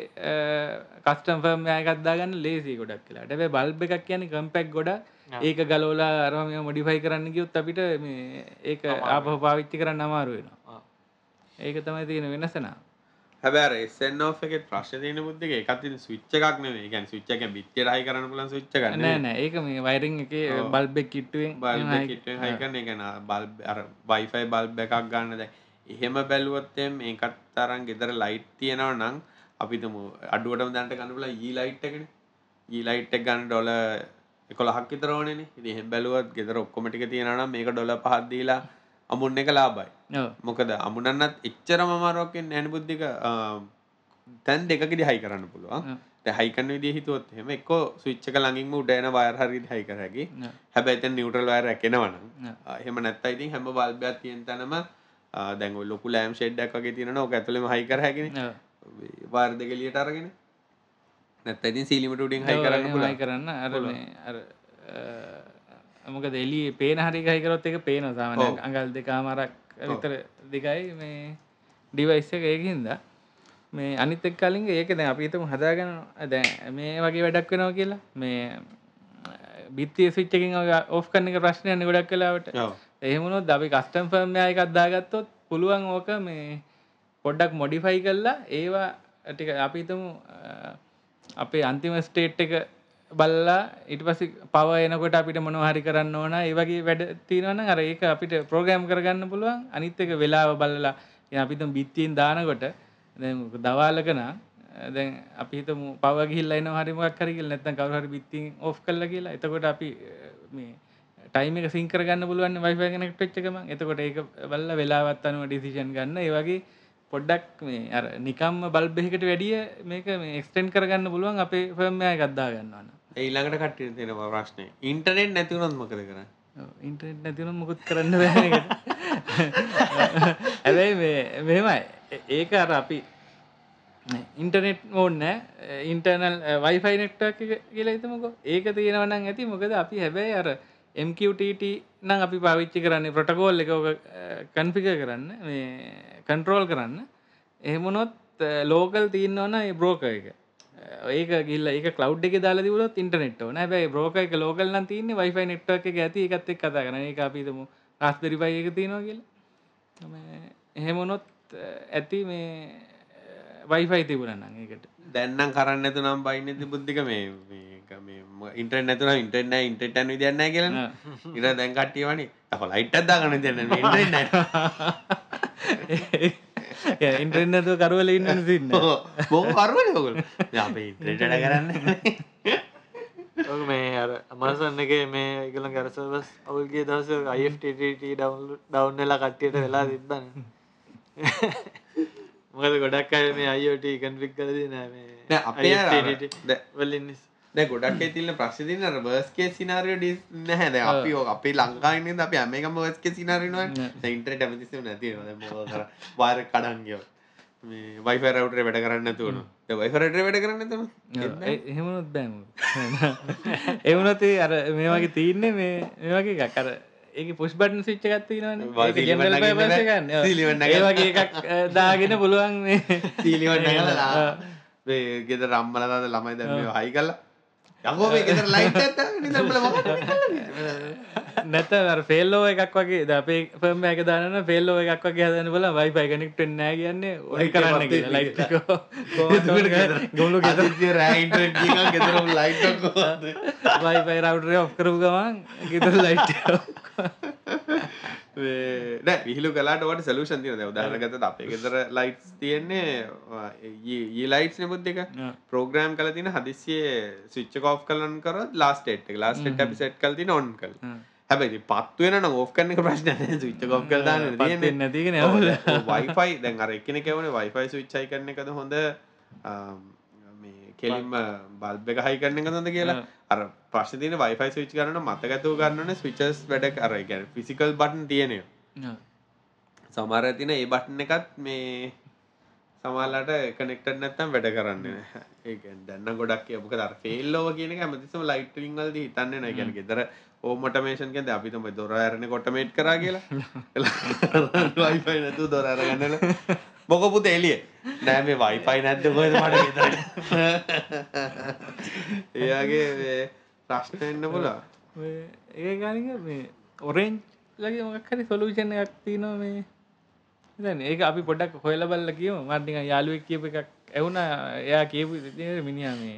S2: කස්ටම් ෆර්ම් එකක් දාගන්න ලේසි ගොඩක් වෙලාට හැබැයි බල්බ් එකක් කියන්නේ කම්පැක්ට් ගොඩක් ඒක ගලවලා අරම මොඩිෆයි කරන්න ගියොත් අපිට මේ ඒක ආපහු පාවිච්චි කරන්න අමාරු වෙනවා. ඒක තමයි තියෙන වෙනස නා.
S1: හැබැයි SN off එකේ ප්‍රශ්නේ තියෙන බුද්ධික ඒකත් ඉතින් ස්විච් එකක් නෙවෙයි. ඒ කියන්නේ ස්විච් එකෙන් බිත්තියට හයි කරන්න පුළුවන් ස්විච් එකක්
S2: නෑ
S1: නෙවෙයි.
S2: නෑ. ඒක මේ වයිරිං එකේ බල්බ් එක කිට්ටුවෙන්
S1: බල්බ් එක කිට්ටුවෙන් හයි කරන එක නා. බල්බ් අර Wi-Fi බල්බ් එකක් ගන්න දැන්. එහෙම බැලුවොත් එම් මේකත් තරම් ගෙදර ලයිට් තියෙනවා නම් අපි තුමු අඩුවටම දැනට ගන්න පුළුවන් E ලයිට් එකනේ. E ලයිට් එක ගන්න ඩොලර් 11ක් විතර ඕනේනේ. ඉතින් එහෙම බැලුවොත් ගෙදර ඔක්කොම ටික තියෙනවා නම් මේක ඩොලර් 5ක් දීලා අමුන්න එක ලාභයි. මොකද අමුණන්නත් එච්චරම අමාරුවක් වෙන්නේ නැහැ බුද්ධික තැන් දෙකකදී හයි කරන්න පුළුවන්. දැන් හයි කරන විදිය හිතුවොත් එහෙම එක්කෝ ස්විච් එක ළඟින්ම උඩ එන වයර් හරියට හයි කර හැකි.
S2: ඔව්.
S1: හැබැයි එතන නියුට්‍රල් වයර්. ආ, එහෙම නැත්නම් ඉතින් හැම බල්බ් එකක් තියෙන තැනම ඔය ලොකු ලෑම් ෂෙඩ් එකක් වගේ තියෙනවනේ ඕක ඇතුළෙම හයි කර හැකිනේ.
S2: ඔව්.
S1: වයර් දෙක එළියට අරගෙන නැත්නම් ඉතින් සීලිමට උඩින් හයි කරන්න පුළුවන්.
S2: කරන්න. අර අමක දෙලි පේන හරි හයිකරොත් එක පේන සාමන අඟල් දෙකාමරක් විතර දෙකයි මේ ඩිවයිස් එක ඒකහින්ද මේ අනිත් එක් කලින් ඒක දැන් අපි හිතමු හදාගෙන දැන් මේ වගේ වැඩක් වෙනවා කියලා. මේ බිත්තිය ස්විච් එකකින් ඕෆ් කරන එක ප්‍රශ්නයක් නේ ගොඩක් වෙලාවට.
S1: ඔව්.
S2: එහෙමනොත් අපි කස්ටම් ෆර්ම් එකක් දාගත්තොත් පුළුවන් ඕක මේ පොඩ්ඩක් මොඩිෆයි කරලා ඒවා ටික අපි හිතමු අපේ අන්තිම ස්ටේට් එක බල්ලා ඊට පස්සේ පව එනකොට අපිට මොනවා හරි කරන්න ඕන ඒ වගේ වැඩ තියෙනවා නම් අර ඒක අපිට ප්‍රෝග්‍රෑම් කරගන්න පුළුවන්. අනිත් එක වෙලාව බලලා දැන් අපි හිතමු බිත්තියෙන් දානකොට දැන් දවාලක නම් දැන් අපි හිතමු පව ගිහිල්ලා එනවා හරි මොකක් හරි කියලා නැත්නම් කවුරු හරි බිත්තියෙන් ඕෆ් කළා කියලා. එතකොට අපි අ, මේ ටයිම් එක සිං කරගන්න පුළුවන් Wi-Fi කනෙක්ට් වෙච්ච ගමන්. එතකොට ඒක බලලා වෙලාවත් අනුව ඩිසිෂන් ගන්න. ඒ වගේ පොඩ්ඩක් මේ අර නිකම්ම බල්බ් එකකට වැඩිය මේක මේ එක්ස්ටෙන්ඩ් කරගන්න පුළුවන් අපේ ෆර්ම් එකක් අදා ගන්නවා නම්.
S1: ඒ ඊළඟට කට්ටියට තියෙන ප්‍රශ්නේ. ඉන්ටර්නෙට් නැති වුණොත් මොකද කරන්නේ?
S2: ඉන්ටර්නෙට් නැති වුණොත් මොකුත් කරන්න බෑ ඒකට <laughs> හැබැයි මේ මෙහෙමයි. ඒක අර අපි ඉන්ටර්නෙට් ඕන්න ඉන්ටර්නල් වයිෆයි නෙට්වක් කියලා හිතමුකෝ. ඒක තියෙනවා නම් ඇති. මොකද අපි හැබැයි අර MQTT නම් අපි පාවිච්චි කරන්නේ ප්‍රොටකෝල් එක ඕක කන්ෆිග කරන්න මේ කන්ට්‍රෝල් කරන්න. එහෙමනොත් ලෝකල් තියන්නවන ඒ බ්‍රෝක එක. ඒක ගිල්ල ඒක කලව් එක දාලා දිවලොත් ඉන්ටනෙට් ඕන. හැබැයි බ්‍රෝක එක ලෝකල් නම් තියන්නේ වයිෆයි නෙට්වක් එක ඇති එකත් එක් කතා කරන ඒ අපිතමු රස්බෙරිපයි එක තියෙනවා කියලා. එහෙමනොත් ඇති මේ වයිෆයි තිබුණනම් ඒකට.
S1: දැන්නම් කරන්න නැතු නම් බයින්න ති බුද්ධික මේ ඉන්ටර් නැතුන ඉන්ටර් නෑ. ඉන්ටර්ටන් විදන්න කියලන ඉර දැන් කට්ටියවනි තක ලයිට් අදදාගන දෙන්න
S2: ඉන්ට්‍රෙන්න්නතුව කරුවල ඉන්න සින්න
S1: බෝ කරුවල ඔකුල් අපේ ඉන්ට්‍රට කරන්න.
S3: ඔක මේ අර අමසන්න එක මේ එකල ගැරසවස් අවුල්ගේ දවස අයිට ඩවන්ලු ඩවන්් වෙලා කට්ටියට වෙලා තිබන්න මොකද ගොඩක් අය මේ අයිෝට කන්ෆික් කලදී නෑ
S1: අපේ
S3: වලින්
S1: දැ ගොඩක් තිල්ල ප්‍රශ්තින බර්ස්කේ සිනාරිය ඩිස් නැහැද අපි අපේ ලංකායින අප අමකම බස්ක සිනාරනවා ඉන්ටරට ඇමතිස නැති වාර කඩන්ගියෝ මේ වයිෆ රවටර වැඩ කරන්න තුවන වයිෆරට වැඩ කරන්න තුන
S2: එහෙමනොත් බෑම එවනතේ අර මේ වගේ තියන්නේ මේ මේ වගේ අර ඒක පුෂ් බටන් සිච්ච ගත්ති
S1: වා සිලිවන්න නගින්න බෑ. සිලිවන්න නගින්න.
S2: ඒ වගේ <laughs> දාගෙන පුළුවන්
S1: කලා ගෙද රම්බලද ළමයි දැම හයි කල්ලා යකෝ මේ ගෙදර ලයිට් ඇත්ත නිදම්බල ම
S2: නැත ෆෙල්ලෝ එකක් වගේ ද අපේ පම එක දාන ෆෙල්ලෝ එකක් වගේ හදන බල වයිපයි කනෙක්ට නෑ කියන්නේ ඔය කරන්න කියලා. ලයිට් ගොලු ගෙත
S1: රෑයින්ට ගෙදර. ලයිට්
S2: වයිපයි රවටරය ඔෆ් කරපු ගමන් ගෙතර ලයිට්
S1: නෑ විහිලු කලාට වට සලූෂන් තියන උදාහරගත අපේ ගෙදර ලයිට්ස් තියෙන්නේ ඒ ලයිට් නමුත් එක ප්‍රෝග්‍රම් කල තින හදිසියේ ස්විච්ච කෝ් කලන් කරත් ලාස්ටේට් ලාස්ට අපි සෙට් කල් තින ඔන් කල් හැබැයි පත්වෙන ඕෆ් කන්න ප්‍රශ්න විච්ච කල්දාන්න
S2: නැතිගෙන
S1: වයිෆයි දැන් අර එකන කවන වයිෆයි සවිච්චයි කරන එකද හොඳ කෙලින්ම බල්බ එක හයි කරන එක හොඳ කියලා? අර ප්‍රශ්න තින වයිෆයි ස්විච් කරන මතකතු ගන්නන ස්විචස් වැඩ අර ගැන ෆිසිකල් බටන් තියෙනය සමර තින ඒ බට්න එකත් මේ සමාලට කනෙක්ට නැත්තම් වැඩ කරන්න ඒ දන්න ගොඩක් යමක දර ෆෙල්ලෝව කියන ඇමතිසම ලයිට්ලිංගල්ද හිතන්න නෑ ගැන ගෙදර ඕමටමේෂන් ගැද අපිතම දොර ඇරණ කොටමේට් කරා කියලා. වයිෆයි <laughs> නැතු දොර බොකපුත එලිය නෑ මේ වයිෆයි නැද්ද කොද මට ගෙතර <laughs> එයාගේ ප්‍රශ්න එන්න පුලා
S2: ඒ ගනික මේ ඔරෙන්් ලගේ මොක් හරි සොලූෂණ එකක් තියනවා මේ. දැන් ඒක අපි පොඩක් හොයල බල්ල කියව මර්ටික යාලුවෙක් කියප එකක් ඇවුන එයා කියපු මිනිා මේ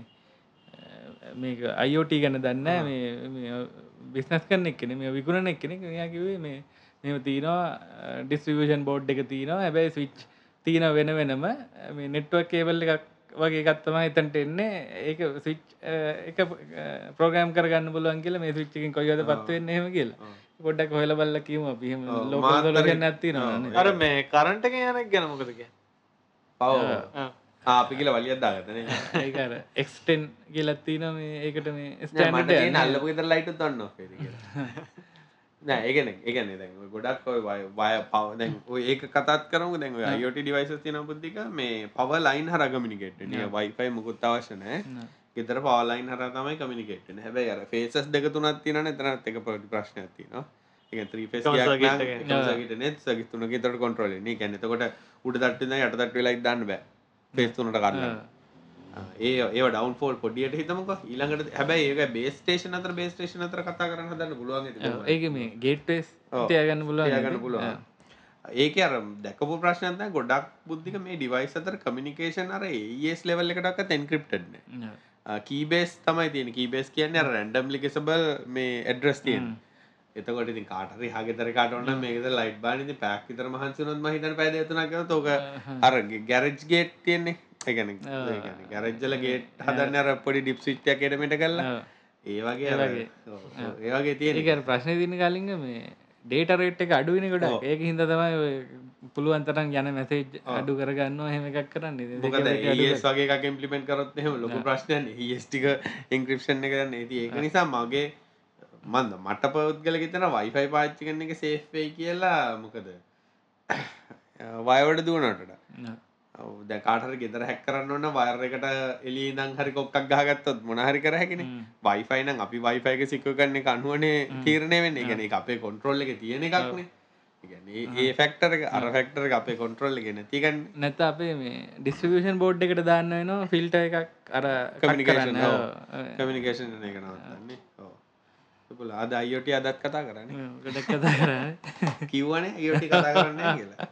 S2: මේක අයෝට ගැන දන්න මේ බිස්නස් කරන එක්කෙන මේ විකුණන එක්කෙනෙ යා කිවේ මේ මෙම තියනවා ඩිස්ට්‍රිවියෂන් බෝඩ් එක තියනවා. හැබැයි ස්විච් තියන වෙන වෙනම මේ නෙට්ුවක් කේබල් එකක් වගේ ගත්තම එතන්ට එන්නේ. ඒක ස්විච් එක ප්‍රෝග්‍රම් කරගන්න පුළුවන් කියලා මේ ස්විච්චකින් කොයිද පත්වවෙන්න එහෙම කියලා. පොඩ්ඩක් හොල බල්ල කියීම අපිහම ලෝක ලගන්න ඇත්ති න
S3: අර මේ කරන්ට යනක් ගැන මොකදක
S1: පව. අපි කියල වලියත් දාගතන
S2: ඒකර එක්ස්ටෙන් කියලත්තින මේ ඒකට මේ
S1: ස්ටන්ට නල්ලපු ෙතර ලයිට තන්න නෑ ඒගන ඒගන දැන් ඔය ගොඩක් ඔය වය පව දැන් ඔය ඒක කතත් කරමු දැන් ඔය IoT ඩිවයිසස් තියෙන බුද්ධික මේ පව ලයින් හර කමියුනිකේට් වෙන්නේ. වයිෆයි මුකුත් අවශ්‍ය නැහැ ගෙදර පවර් ලයින් හරහා තමයි කමියුනිකේට් වෙන්නේ. හැබැයි අර ෆේසස් දෙක තුනක් තියෙනවනේ එතනත් එක පොඩි ප්‍රශ්නයක් තියෙනවා. ඒ කියන්නේ 3 ෆේස්
S3: එකම
S1: ගියක්
S3: circuit
S1: නම්
S3: එකේ.
S1: එකම සර්කිට් නේ එතකොට උඩ තට්ටු ඉඳන් යට තට්ටු වෙලා දාන්න බෑ. ෆේස් තුනට ඒ ඒව ඩවන්ෆෝල් පොඩියට හිතමුකෝ. ඊළඟට හැබැයි ඒක බේස් ස්ටේෂන් අතර බේස් ස්ටේෂන් අතර කතා කරන්න හදන්න පුළුවන් ඒක
S2: මේ ගේට් පේස්
S1: ඔව්.
S2: තියාගන්න පුළුවන්
S1: ඒක අර දැකපු ප්‍රශ්නයක් තමයි ගොඩක් බුද්ධික මේ ඩිවයිස් අතර කමියුනිකේෂන් අර AES level එකටවත් එන්ක්‍රිප්ටඩ් නෑ. කීබේස් තමයි තියෙන කීබේස් කියන්නේ අර රැන්ඩම්ලි ගෙසබල් මේ ඇඩ්‍රස් තියෙන එතකොට ඉතින් කාට හරි හගෙදර කාට ඕන නම් මේකද ලයිට් බාන ඉතින් පැයක් විතර මහන්සි වුණොත් මම හිතන්නේ පැය දෙක තුනක් කරනත් ඕක අර ගැරේජ් ගේට් තියෙන්නේ ඒ කියන්නේ. ඒ කියන්නේ. ගැරේජ් වල ගේට් හදන්නේ අර පොඩි ඩිප් ස්විච් එකක් එඩමෙට කරලා. ඒ වගේ අර
S2: වගේ.
S1: ඔව්, ඔව්, ඒ වගේ තියෙන
S2: ඒක ප්‍රශ්න තින කලින්ග මේ ඩේට රේට් එක අඩුවෙන ගොඩක්. ඒක හින්ද තමයි ඔය පුළුවන් තරම් යන මැසේජ් අඩු කරගන්න හෙම එකක් කරන්න.
S1: වගේ එකක් ඉම්ප්ලිමන්ට් කරොත් ලොකු ප්‍රශ්නයක් නේ. ES ටික එන්ක්‍රිප්ෂන් එක ගන්න. ඉතින් ඒක නිසා මගේ මන්ද මට පෞද්ගලික හිතන Wi-Fi පාවිච්චි කරන එක සේෆ් වෙයි කියලා මොකද? <coughs> වයවඩ දුවනට
S2: කරන්න.
S1: හරි ගෙදර හැක් කරන්න ඕන වයර් එකට එළියේ ඉඳන් හරි කොක්කක් ගහගත්තොත් මොන හරි කර හැකිනේ. Wi-Fi නම් අපි සික්ව ගන්න එක අනුවනේ තීරණය වෙන්නේ. ඒක අපේ කන්ට්‍රෝල් එකේ තියෙන එකක් නේ. ඒ ෆැක්ටර් එක අර ෆැක්ටර් එක අපේ කන්ට්‍රෝල් නැති ගන්නේ.
S2: නැත අපේ මේ ඩිස්ට්‍රිබියෂන් බෝඩ් එකට දාන්න වෙනවා ෆිල්ට එකක් අර cut
S1: කමිනිකේෂන්
S2: කරන්න.
S1: එක නවත්තන්නේ. ඒපොල අද IoT අදත් කතා කරන්නේ.
S2: ගොඩක් කතා කරන්නේ.
S1: කිව්වනේ IoT කතා කරන්නේ කියලා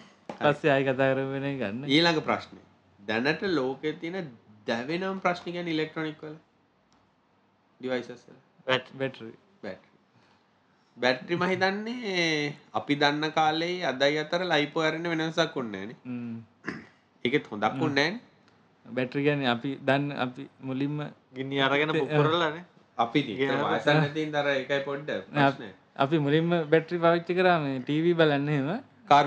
S1: <laughs>
S2: පස්සේ ආයි කතා කරගෙන ගන්න.
S1: ඊළඟ ප්‍රශ්නේ. දැනට ලෝකේ තියෙන දැවෙනම් ප්‍රශ්න කියන්නේ ඉලෙක්ට්‍රොනික වල? ඩිවයිසස් වල.
S2: බැටරි
S1: බැටරි බැටරි මම හිතන්නේ අපි දන්න කාලේ අදයි අතර ලයිපෝ ඇරෙන වෙනසක් උන්නේ නැහනේ. ඒකෙත් හොඳක් උන්නේ නැහනේ.
S2: බැටරි ගැන අපි දන්න අපි මුලින්ම
S3: ගිනි අරගෙන පුපුරලානේ
S1: අපි තියන වයසක් නැති හින්දා අර ඒකයි පොඩ්ඩ ප්‍රශ්නේ.
S2: අපි මුලින්ම බැටරි පාවිච්චි කරාම ටීවී බලන්නේම
S1: කාර් බැටරි මටත් මතකයි
S2: ඒක <laughs>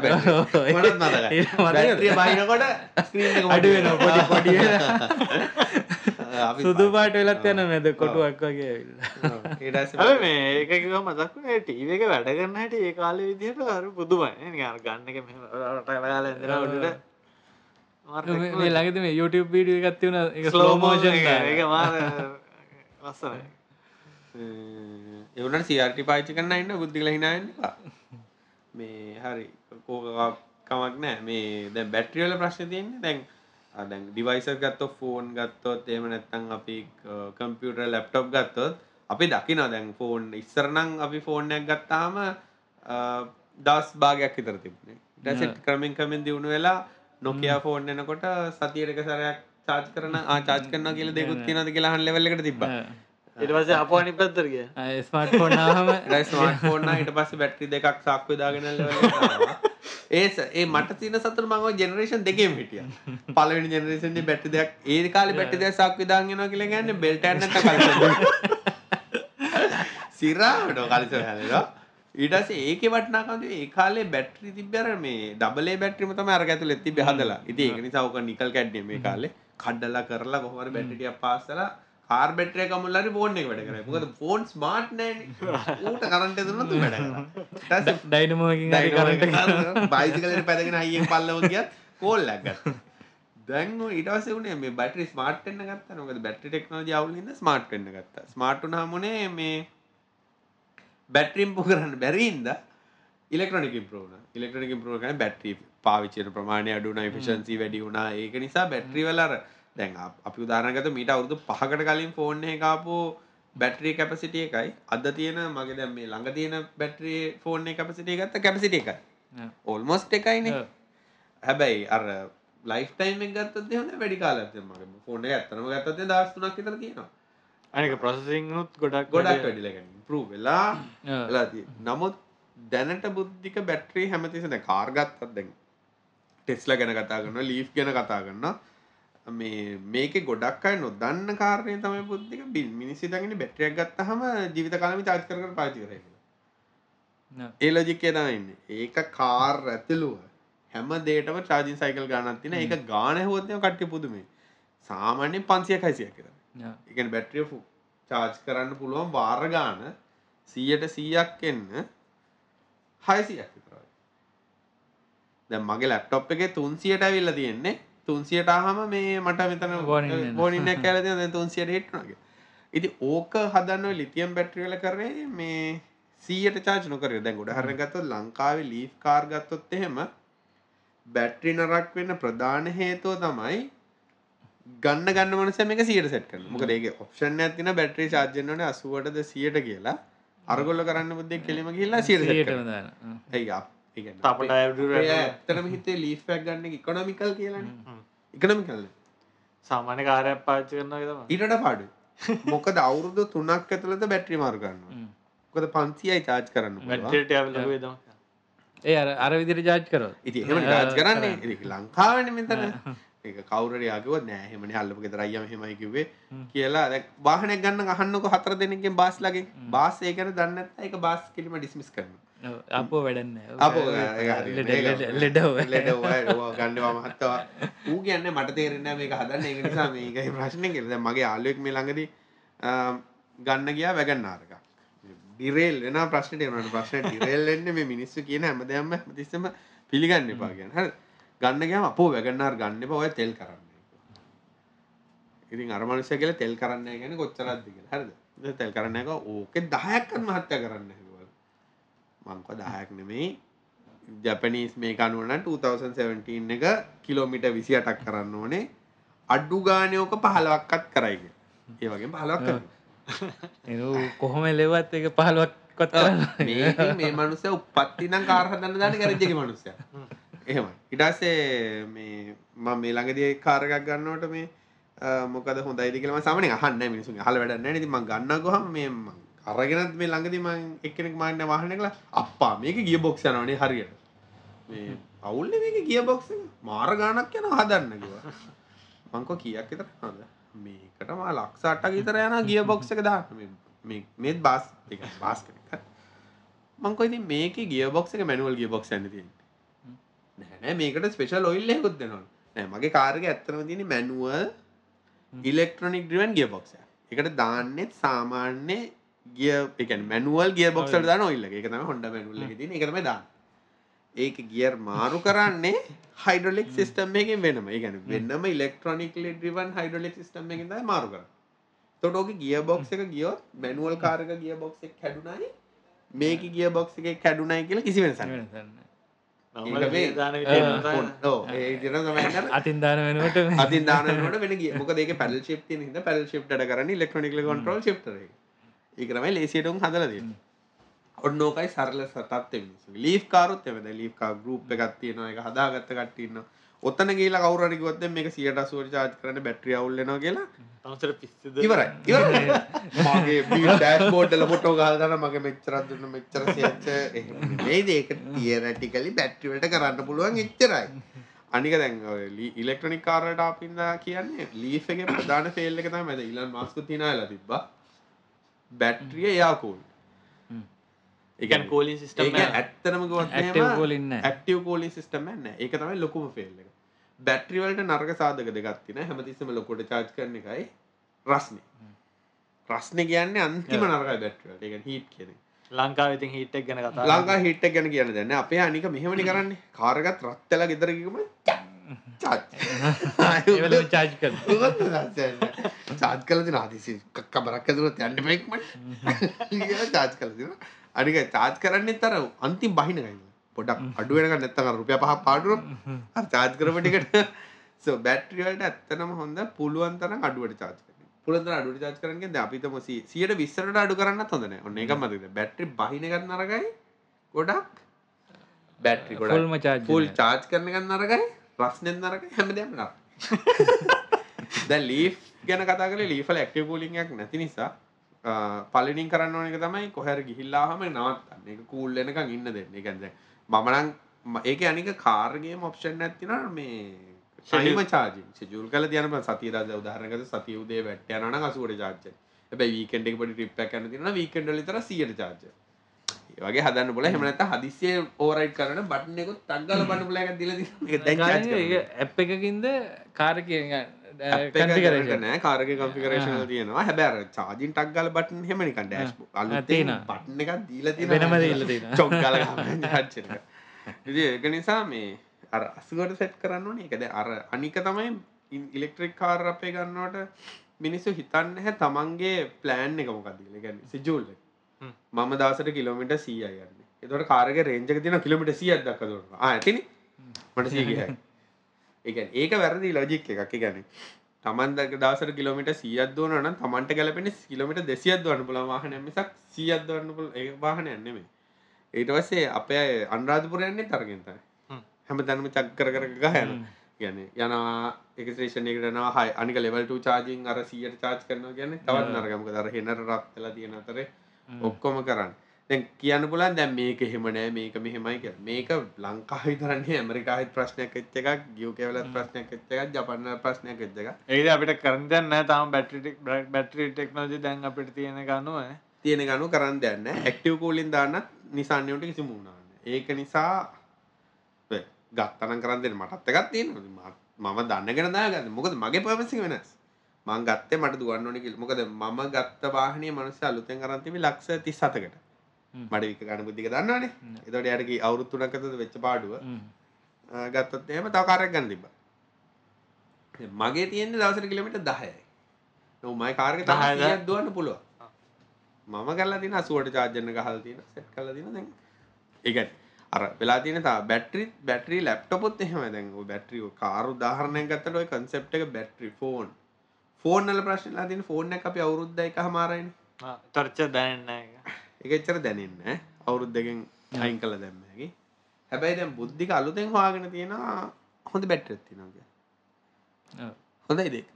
S2: <laughs> මතකද?
S1: බැටරිය බහිනකොට ස්ක්‍රීන් එක
S2: අඩු වෙනවා පොඩි පොඩි <laughs> වෙලා.
S1: අපි
S2: සුදු පාට වෙලත් යන මැද කොටුවක් වගේ ඇවිල්ලා.
S3: මේ ඒක කිව්ව මතක් වුණේ ටීවී එක වැඩ කරන හැටි ඒ කාලේ විදිහට අර පුදුමයි. නේ නිකන් අර ගන්න එක මෙහෙම රට ගාලා ඉඳලා උඩට මාර
S2: මේ- මේ ළඟද මේ YouTube වීඩියෝ එකක් තියුණා. ඒක
S3: ස්ලෝ
S2: ස්ලෝ
S3: මෝෂන්
S2: මෝෂන්
S3: එක. ඒක මාර ලස්සනයි.
S1: ඒ වුණාට CRT පාවිච්චි කරන්න ඉන්න වෙන්න එපා. මේ හරි කෝක කමක් නෑ. මේ දැන් බැටරි වල ප්‍රශ්නේ තියෙන්නේ. දැන් දැන් ඩිවයිසස් ගත්තොත් ෆෝන් ගත්තොත් එහෙම නැත්නම් අපි කම්පියුටර් ලැප්ටොප් ගත්තොත් අපි දකිනවා දැන් ෆෝන් ඉස්සර නම් අපි එකක් ගත්තාම අ, දවස් භාගයක් තිබුණේ. ඊට පස්සේ ක්‍රමෙන් ක්‍රමෙන් දිනු වෙලා Nokia ෆෝන් එනකොට සතියට එක සැරයක් charge කරන ආ charge කරනවා කියලා දෙකුත් තියෙනවද කියලා අහන level එකට තිබ්බා.
S3: ඊට පස්සේ අපෝ අනිත් පැත්තට ගියා
S2: ස්මාර්ට් ෆෝන් ආවම
S1: ඊට ස්මාර්ට් ෆෝන් නා ඊට පස්සේ බැටරි දෙකක් සාක්කුවේ දාගෙන ආවා. <laughs> ඒ මට තියෙන සතුට මම ওই ජෙනරේෂන් දෙකේම හිටියා. පළවෙනි ජෙනරේෂන් එකේ බැටරි දෙකක් ඒ කාලේ බැටරි දෙකක් සාක්කුවේ දාගෙන යනවා කියලා කියන්නේ බෙල්ට් එකක් නැත්නම් කලිසම්. සිරාවට කලිසම් හැලෙනවා. ඊට පස්සේ ඒකේ වටිනාකම තිබේ ඒ කාලේ බැටරි තිබ්බ අර මේ ඩබල් ඒ බැටරිම තමයි අර ඇතුලේ තිබ්බේ හදලා. ඉතින් ඒක නිසා ඕක නිකල් කැඩ්ඩිය මේ කාලේ කඩලා කරලා කොහොම හරි බැටරි කාර් මුල්ල හරි ෆෝන් එක වැඩ කරයි. මොකද ෆෝන් ස්මාර්ට් නෑනේ. ඌට කරන්ට් දුන්නොත් වැඩ
S2: ඩයිනමෝකින් හරි කරන්ට
S1: බයිසිකලට පැදගෙන අයියෙන් පල්ලව ගියත් කෝල් ගත්තා. දැන් පස්සේ උනේ මේ බැටරි ස්මාර්ට් වෙන්න ගත්තා. මොකද බැටරි ටෙක්නොලොජි අවුල් හින්දා ස්මාර්ට් වෙන්න ගත්තා. ස්මාර්ට් වුණාම උනේ මේ බැටරි ඉම්ප්‍රූව් කරන්න බැරි හින්දා ඉලෙක්ට්‍රොනික වුණා. ඉලෙක්ට්‍රොනික කරන්නේ බැටරි පාවිච්චි කරන ප්‍රමාණය අඩු වුණා, efficiency වැඩි වුණා. ඒක නිසා බැටරි වල අර දැන් අප- ගත්තොත් මීට අවුරුදු 5කට කලින් ෆෝන් එකක ආපු බැටරි කැපසිටි එකයි අද තියෙන මගේ දැන් මේ ළඟ තියෙන බැටරි ෆෝන් එකේ කැපසිටි එක ගත්ත කැපසිටි එකයි. ඕල්මෝස්ට් එකයිනේ. හැබැයි අර ලයිෆ් ටයිම් එක ගත්තොත් එහෙම නෑ වැඩි තියෙනවා මගේ ෆෝන් එහෙනම් දවස් 3ක් විතර තියෙනවා.
S3: අනික ප්‍රොසෙසිං උත් ගොඩක්
S1: ගොඩක් වැඩිලා කියන්නේ ඉම්ප්‍රූව් වෙලා තියෙනවා. නමුත් දැනට බුද්ධික බැටරි හැමතිස්සෙම දැන් කාර් ගත්තත් දැන් ටෙස්ලා ගැන කතා කරනවා ලීෆ් ගැන කතා කරනවා මේ මේකේ ගොඩක් අය නොදන්න කාරණේ තමයි බුද්ධික බිල් මිනිස්සු දන්නේ බැටරියක් ගත්තාම ජීවිත කාලෙම charge කර කර පාවිච්චි කරයි කියලා. ඒ ලොජික් එක තමයි ඉන්නේ. ඒක කාර් ඇතුළුව හැම charging cycle ගානක් තියෙන. ඒක ගාන කට්ටිය පුදුමයි. සාමාන්‍යයෙන් 500 600ක් විතර. ඒ කියන්නේ බැටරිය charge කරන්න පුළුවන් වාර ගාන සීයට සීයක් එන්න හයසියක් විතරයි දැ මගේ ලැප්ටොප් එක තුන්සියට ඇවිල්ල තියෙන්නේ තුන්සියට ආහම මේ මට මෙතන. බොනින්න කැලද තුන්සියට හිටනගේ ඉති ඕක හදන්න ලිතියම් බැට්‍රියල කරේ මේ සීයට චාච නොකර දැන් ගොඩ හර ගත්තොත් ලංකාවේ ලීෆ් කාර් ගත්තොත් එහෙම බැට්‍රි නරක් වෙන්න ප්‍රධාන හේතුව තමයි ගන්න ගන්න මනස මේක සියට සැට් කරන මොක ඒක ඔප්ෂන් ඇතින බැට්‍රි චාර්ජනට අසුවටද සියට කියලා. අරගොල්ල කරන්න බුද්ධ කෙලිම කියලා
S2: Mm.
S1: ඇයි
S3: අපට
S1: ඇත්තනම හිතේ ලීෆ්ක් ගන්න ඉකොනමිකල් කියලන. ඉකනමිකල්ල
S3: සාමාන්‍ය කාරයක් පාච්චි කරනවා තම
S1: ඊටට පාඩු මොකද අවුරුදු තුනක් ඇතුළත බැට්‍රි මාර්ගන්න. කොද පන්සියයි චාර්ජ් කරන්න
S2: ඒ අර අර විදිර ජාජ් කරොත්
S1: ඉති චාර්ජ් කරන්නේ. ඉතින් ලංකාවන මෙතන. ඒක කවුරයාගව නෑහෙමනි හල්ලප ගෙත රයියම හෙමයි කිවේ කියලා. දැන් වාහනයක් ගන්න අහන්නක හතර දෙනකින් බාස් ලගේ බාස් ඒකන දන්න එක බාස් කිලිම ඩිස්මිස් කරන
S2: අපෝ වැඩන්න
S1: අප
S2: ලෙඩ
S1: ගන්නවා මහත්තවා ඌ කියන්න මට තේරෙන මේක හදන්න ඒ නිසා මේකයි ප්‍රශ්නය කෙද මගේ ආලුවෙක් මේ ළඟදී ගන්න ගියා වැගන්නාරක ඩිරේල් එන ප්‍රශ්නට වනට ප්‍රශ්න ඩිරේල් එන්න මේ මිනිස්සු කියන හැම දෙයක්ම තිස්සම පිළිගන්න එපා ගැන හ ගන්න ගම අපෝ වැගන්නාර ගන්න පොය තෙල් කරන්න. ඉතින් අරමනුෂය කියල තෙල් කරන්න ගැන කොච්චරත්දික හරිද? තෙල් කරන්න එක ඕක දහයක්කන් මහත්‍ය කරන්න මංක දහයක් නෙමෙයි. ජැපනීස් මේ කනුවන 2017 එක කිලෝමිට විසි අටක් කරන්න ඕනේ. අඩ්ඩු ගානයෝක පහලවක්කත් කරයිග ඒ වගේ පහලක් <laughs>
S2: කොහොම ලෙවත් එක පහලුවක් කොත්
S1: මේ මනුසය උපත්තිනම් කාරහදන්න දාන කරජක මනුසය එහෙම ඉටසේ මේ ම මේ ළඟදී කාරගක් ගන්නවට මේ මොකද හොඳයිද කියලම සමන අහන්න මිනිසු හල වැඩන්න නති ම ගන්න ගොහම මං අරගෙනත් මේ ළඟදි ම එක්කෙනෙක් මාන්න වාහන කලා අප්පා මේක ගිය බොක්ෂ යනනේ හරියට. මේ අවුල්ල මේක ගිය බොක්ස මාර ගානක් යන හදන්න කිව මංකෝ කියක් එතර හද මේකටම ලක්ෂ අට්ට ගීතර යන ගිය බොක්ස එක දා මේත් බාස් එක බාස් කනක. මංකො ඉතින් මේක ගිය බොක්ස එක මැනුවල් ගිය බොක්ස් ඇන්න තියෙන නෑ මේකට ස්පේෂල් ඔයිල් එකකුත් දෙනවා නෑ මගේ කාර්ග ඇත්තනම තියෙන මැනුවල් ඉලෙක්ට්‍රොනික් ඩ්‍රිවන් ගිය බොක්ස එකට දාන්නෙත් සාමාන්‍ය ගිය එක මැනුවල් ගිය බොක්සට දාන ඔයිල්ල එක. තම හොඩ මැනුල්ල තින එකම දාන්න. ඒක ගියර් මාරු කරන්නේ හයිඩොලික් සිස්ටම් එකින් වෙනම. ගැන වෙන්නම ඉලෙක්ට්‍රොනික් ඩිවන් හයිඩොලික් සිස්ටම් එකින් ද මාරු කර තොටෝක ගිය බොක්ස එක ගියොත් මැනුවල් කාරක ගිය බොක්ස එක හැඩුනයි මේක ගිය බොක්ස එක කැඩුනයි කියලා කිසි වෙනසන්න <laughs>
S2: අතින් දාන වෙනුවට
S1: අතින් දානට වෙන ගිය මොක දෙක පැල් හිද පැල් ශිප්ට කරන්න ඉලෙක්ට්‍රොනික කොටරල් ශිප්ට ඒකරමයි ලේසිටුම් හදලද ඔන්නෝකයි සරල සතත් ලී් කාරුත් එවද? ලීකා ගරුප් එකත් තියෙන එක හදාගත්ත කටන්න ඔත්තන කියලා කවරනිකොත් මේක සියට සුවට චාජ් කරන බැට්‍රිය අවුල්ලන කියලා ඉවරයි. මගේ ඩෑස්බෝඩ්ඩල පොටෝ ගාල්දන මගේ මෙච්චරත් දුන්න මෙච්චර මේ ඒක තියරටිකලි බැට්‍රිවලට කරන්න පුළුවන් එච්චරයි. අනික දැන් ඉලෙක්ට්‍රනික් කාරට අපින්න කියන්නේ ලීෆගේ ප්‍රධාන ෆෙල් එක තමයි. මැද ඉලන් මාස්කු තිනාලා තිබ්බා බැට්‍රිය යාකූල්
S3: එකන් කෝලින් සිිස්ටම්
S1: ඇත්තනම
S2: නෑ.
S1: ඇක්ටව කෝලි සිස්ටම න්න ඒක තමයි ලොකුම ෆෙල් එක. බැට්‍රිවලට නර්ග සාධක දෙගත්තින හැමතිස්සම ලොකොට චාර්ජ් කරන එකයි රස්නය ප්‍රශ්න කියන්නේ අන්තිම නරකයි බැට්‍රිවලට එක. හිට් කියන
S3: ලංකාවතින් හිටක් ගැන
S1: ලංකා හිට්ට ගැන කියන දෙන්න අපේ අනික මෙහමනි කරන්නේ. කාරගත් රත්තල ගෙදරකිම
S2: ඒවල කර
S1: චාත් කලති නාතිසි කබරක් ඇතුරත් යන්න පෙක්ම චාච් කලතින අනික චාච් කරන්නේ තර අන්තිම් බහිනකයි පොඩක් අඩුවෙනක නැත්තක රුපිය පහ පාඩුව චාච් කරපටිකට බැට්‍රිවලට ඇත්තනම හොඳ පුළුවන් තරම් අඩුවට චාච් පුළන්තර අඩුවට චාච් කරන්නේ අපිතම සියට විස්සරට අඩු කරන්න හොඳන ඔන්න එක මතද බැට්‍රි බහිනගත් නරකයි ගොඩක්. බැට්‍රි ගොඩ ෆුල්. චාර්ජ් කරන ගන්න නරකයි ප්‍රශ්නෙන් නරක හැමදම නර දැ ලී ගැන කතා කල ලීෆල ඇක්ටව කූලිංයක් නැති නිසා පලිනිින් කරන්න ඕනක තමයි කොහැර ගිහිල්ලාහම නවත්තන්න. එක කූල් එනකං ඉන්න දෙන්න. එකැද මමනං ඒක අනික කාර්ගේ ඔප්ෂන් ඇතින මේ ශනිම චාජි ජුල් කල තියනම සති රජ උදාහරනක සති උදේ වැට්ට යන අසුවට චාර්ච ඇබ වීකෙන්ඩ එක පට ටිප් කැන තින වීකෙන්ඩ ලිතර සියට චාර්ජ වගේ හදන්න බොල හෙමනත හදිසිය ඕරයිට් කරන බට්නෙකුත් තක්ගල බන්න පුලක දිල
S2: ඇප් එකකින්ද කාර කිය කන්ෆිගරේෂන්
S1: නෑ කාරග කම්පිකරේෂන තියෙනවා. හැබැර චාජින් ටක් ගල බටන් හෙමනික ඩෑස් අලු. පට්න එකක් දීල
S2: වෙනම දීලා තියෙනවා.
S1: චොක්ගල ඒක නිසා මේ අර අසුවට සෙට් කරන්න ඕනේ. එකද අර අනික තමයි ඉලෙක්ට්‍රික් කාර අපේ ගන්නවට මිනිස්සු හිතන්න හැ තමන්ගේ ප්ලෑන් එක මොකක්දීල ගැන සිජූල්ල
S3: හ්ම්.
S1: මම දසට කිලෝමිට සීය ගන්න එතට කාරග රේජක තින කිලමිට සිය දක් දුන්න ඇතින? මට සීගහ එක ඒක වැරදි ලොජික් එකක්. ගැන තමන්දක දසර කිලමිට සියද්දුවන නම් තමන්ට ගැලපෙන කිලමිට දෙසියත් වන්න පුල වාහන මිසක් සියත් වන්න පුල ඒ වාහන යන්නෙමේ ඊට වස්සේ අපේ අන්රාධපුරයන්නේ තරගෙන්තයි
S3: හ්ම්.
S1: තැනම චක්කර කර ගහයන ගැන යනවා. එක ේෂනයකටනවා හයි අනික ලෙවල්ට චාජිං අර සියට චාච් කරනවා ගැන තවත් නරගමක දර හෙනර රත්වෙලා තියෙන අතරේ ඔක්කොම කරන්න. දැන් කියන්න පුලන් දැන් මේක හෙමනෑ මේක මෙහෙමයි කිය මේක ලංකාහි තරන්නේ ඇමරිකාහිත් ප්‍රශ්නයක් එච්ච එකක් ගියවකවලත් ප්‍රශ්නයක් එච්ච එකක් ජපන්න ප්‍රශ්නයක් එච්ච එක
S3: ඒද අපිට කරදන්න තාම බැටරිටික් බැටරි ටෙක්නෝජි දැන් අපිට තියෙන ගනුව.
S1: තියෙන ගනු කරන්න දෙන්න ඇක්ටව කෝලින් දාන්නත් නිසාන්නයට කිසි මුණන්න ඒක නිසා ඔය ගත්තන කරන්න මටත් එකත් තියෙන මම දන්නගෙන දාගන්න. මොකද මගේ පවසි වෙනස් මං ගත්තේ මට දුවන්න ඕනි කියලා. මොකද මම ගත්ත වාහනේ මනුස්ස අලුතෙන් කරන් තිබි ලක්ෂ 37කට
S2: හ්ම්.
S1: මට වික ගන්න බුද්ධික දන්නවනේ. එතකොට යාට කි අවුරුදු තුනක් ඇතුළත වෙච්ච පාඩුව. ගත්තොත් එහෙම තව කාරයක් ගන්න තිබ්බා. මගේ තියෙන්නේ දවසට කිලෝමීටර් 10යි නෝ මගේ කාර් එක
S3: 10ද?
S1: 100ක් දුවන්න පුළුවන්? මම කරලා තියෙන 80ට චාර්ජර් එක ගහලා තියෙන සෙට් කරලා තියෙන දැන්. ඒ කියන්නේ අර වෙලා තියෙන තා බැටරි බැටරි ලැප්ටොප්ත් එහෙමයි. දැන් ඔය බැටරි ඔය කාර් උදාහරණයක් ගත්තට ඔය concept එක බැටරි ෆෝන් ෆෝන් වල ප්‍රශ්නලා ෆෝන් එක අපි අවුරුද්ද එකමාරයිනේ
S3: තොරච්ච දැනන්න
S1: ඒක. එච්චර දැනෙන්නේ නැහැ. අවුරුද්දකින් අයින් කළා දැම්ම හැකි හැබැයි දැන් බුද්ධික අලුතෙන් හොයාගෙන තියෙනවා හොඳ තියෙනවා කියලා. හොඳයි දෙක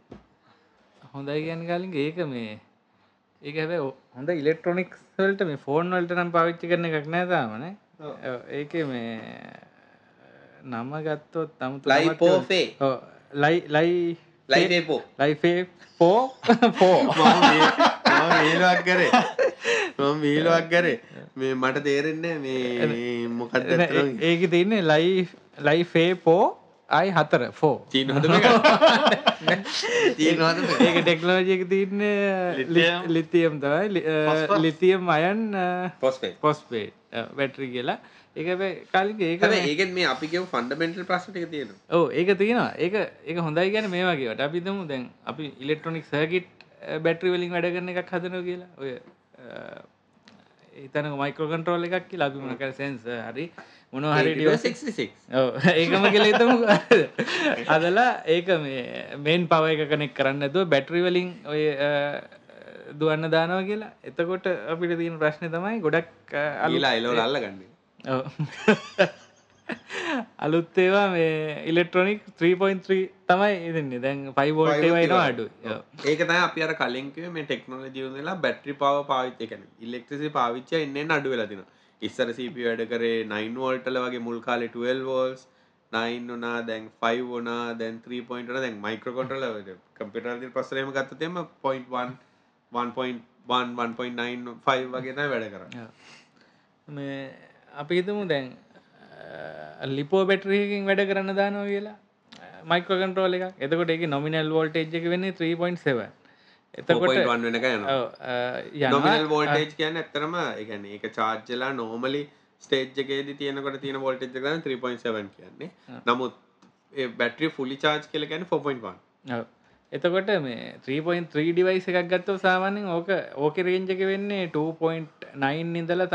S2: හොඳයි ගැන කලින් ඒක මේ ඒක හැබැයි ඔ- හොඳ ඉලෙක්ට්‍රොනික්ස් වලට මේ ෆෝන් වලට නම් පාවිච්චි කරන එකක් නෑ තාමනේ ඒක මේ නම ගත්තොත් අමුතු
S1: ලයිපෝෆේ
S2: ලයි ලයි
S1: ලයිපෝ
S2: ලයිෆේ පෝ පෝ
S1: වීලුවක් කරේ. <laughs> මම වීලුවක් කරේ. මේ මට තේරෙන්නේ මේ මොකක්ද <laughs>
S2: ඒක තියන්නේ ලයි ලයිෆේ පෝ අයි හතර ෆෝ
S1: චීන
S2: ඒක ටෙක්නෝජයක තියන්නේ
S3: Lithium.
S2: ලිතියම් තමයි. Lithium ion
S1: phosphate
S2: phosphate battery කියලා ඒක කලින් ඒක
S1: හැබැයි ඒකෙන් මේ අපි කියමු ෆන්ඩමෙන්ටල් ප්‍රශ්න ටික තියෙනවා.
S2: ඕ ඒක තියෙනවා. ඒක ඒක හොඳයි ගැන මේ වගේට අපි දමු දැන් අපි ඉලෙක්ට්‍රොනික් සර්කිට් බැටරි වලින් වැඩ කරන එකක් හදනව කියලා. ඔය ඒතන මයිකෝ කන්ට්‍රෝල් එකක් කියලා. අපි මොන කර සෙන්ස හරි මොන හරි ඩිවයිස්
S1: 66
S2: ඔව් ඒකම කියලා හිතමු. අදලා ඒක මේ මේන් පව එක කනෙක් කරන්න ඇතුව බැටරි වලින් ඔය දුවන්න දානවා කියලා. එතකොට අපිට තියෙන ප්‍රශ්නය තමයි ගොඩක්
S1: අලුලා එලවල අල්ලගන්නේ.
S2: අලුත් ඒවා මේ ඉලෙක්ට්‍රොනික් 3.3 තමයි ඉදන්නේ. දැන් 5 වෝල්ට් ඒවා එනවා අඩු
S1: ඒක තමයි අපි අර කලින් කිව්වේ මේ ටෙක්නොලොජි වල බැටරි පවර් පාවිච්චි ඒ කියන්නේ ඉලෙක්ට්‍රිසිටි පාවිච්චි එන්න අඩු වෙලා තිනවා ඉස්සර CPU වැඩ කරේ 9 වෝල්ට් වල වගේ මුල් කාලේ 12 වෝල්ට්ස් 9 වුණා දැන් 5 වුණා දැන් 3 පොයින්ට් වුණා දැන් මයික්‍රෝ කන්ට්‍රෝලර් කම්පියුටර් වලින් පස්සේ එහෙම ගත්තොත් එහෙම 0.1 1.1 1.95 වගේ තමයි වැඩ කරන්නේ.
S2: මේ අපි හිතමු දැන් ලිපෝ බැටරකින් වැඩ කරන්න දානවා කියලා මයිකෝ කන්ට්‍රෝල එක එතකොට එක නොමිනල් වෝල්ටේජ් එක වෙන්නේ 3.7 එතකොට
S1: 4.1 වෙනක යනවා
S2: ඔව්, අ, යනවා.
S1: නොමිනල් වෝල්ටේජ් කියන්නේ ඒක charge වෙලා normally stage එකේදී තියෙනකොට තියෙන එක තමයි 3.7 කියන්නේ. නමුත් battery fully charge කියලා කියන්නේ 4.1.
S2: ඔව්. එතකොට මේ 3.3 ඩිවයිස් එකක් ගත්තව සාමාන්‍යයෙන් ඕක ඕක රේන්ජ් එක වෙන්නේ 2.9 ඉඳලා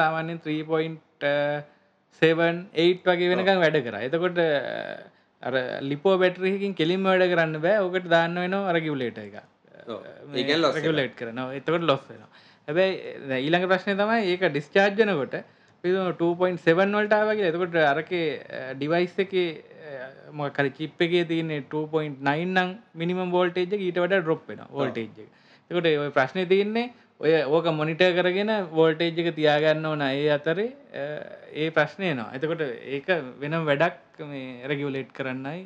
S2: සාමාන්‍යයෙන් 3.78 වගේ වෙනකම් වැඩ කරා. එතකොට අර ලිපෝ බැටරි එකකින් කෙලින්ම වැඩ කරන්න බෑ. ඕකට දාන්න වෙනවා රෙගියුලේටර් එක. රෙගියුලේට් කරනවා. එතකොට ලොස් වෙනවා. හැබැයි ඊළඟ ප්‍රශ්නේ තමයි ඒක ඩිස්චාර්ජ් වෙනකොට අපි හිතමු 2.7 වලට ආවා කියලා. එතකොට අරකේ ඩිවයිස් එකේ මොකක් හරි චිප් එකේ තියෙන 2.9 නම් මිනිමම් වෝල්ටේජ් එක ඊට වඩා ඩ්‍රොප් වෙනවා වෝල්ටේජ් එක. එතකොට ඔය ප්‍රශ්නේ තියෙන්නේ ඔය ඕක මොනිටර් කරගෙන වෝල්ටේජ් එක තියාගන්න ඕන ඒ අතරේ ඒ ප්‍රශ්නේ එනවා. එතකොට ඒක වෙනම වැඩක් මේ රෙගියුලේට් කරන්නයි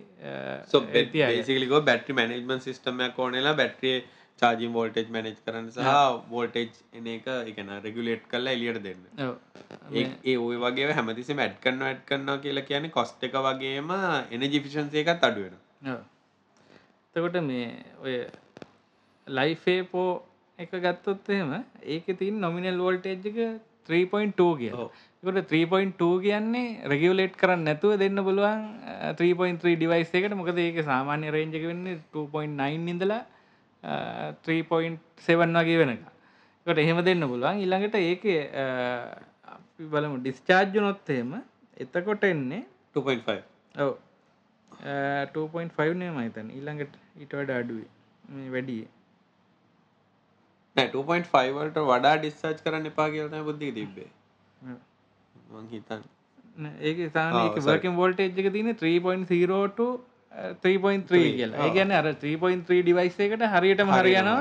S1: battery management system එකක් ඕනෙලා battery charging voltage manage කරන්න සහ voltage එන එක කියන්නේ regulate කරලා එළියට දෙන්න. ඒ ඔය වගේ හැමතිස්සෙම ඇඩ් කරනවා ඇඩ් කරනවා කියලා කියන්නේ cost එක වගේම energy efficiency එකත් අඩු වෙනවා.
S2: ඔව්. එතකොට මේ ඔය ලයිෆේපෝ එක ගත්තොත් එහෙම ඒක තින් නොමිනල් වෝල්ටේජ් එක 3.2 කිය
S1: ඔව්.
S2: කොට 3.2 කියන්නේ රෙගියලේට් කරන්න නැතුව දෙන්න පුළුවන් 3.3 ඩිවයිස් එකට මොකද ඒක සාමාන්‍ය රේන්ජ එක වෙන්නේ 2.9 ඉඳලා 3.7 වගේ වෙනක කොට එහෙම දෙන්න පුළුවන්. ඊළඟට ඒක අපි බලමු ඩිස්චාර්ජ් නොත් එහෙම එතකොට එන්නේ
S1: 2.5
S2: ඔව. 2.5 නේ මහිතන් ඊළඟට ඊට වඩ අඩුවේ මේ වැඩිය
S1: නෑ 2.5 වලට වඩා ඩිස්චාර්ජ් කරන්න එපා කියලා තමයි බුද්ධික තිබ්බේ. මං හිතන්නේ.
S2: ඒක සානක
S1: sorry.
S2: වර්කින් වෝල්ටේජ් එක තින 3.0 3.3 කියලා. ඒ ගැන අර 3.3 ඩිවයිස් එකට හරියටම හරියනවා.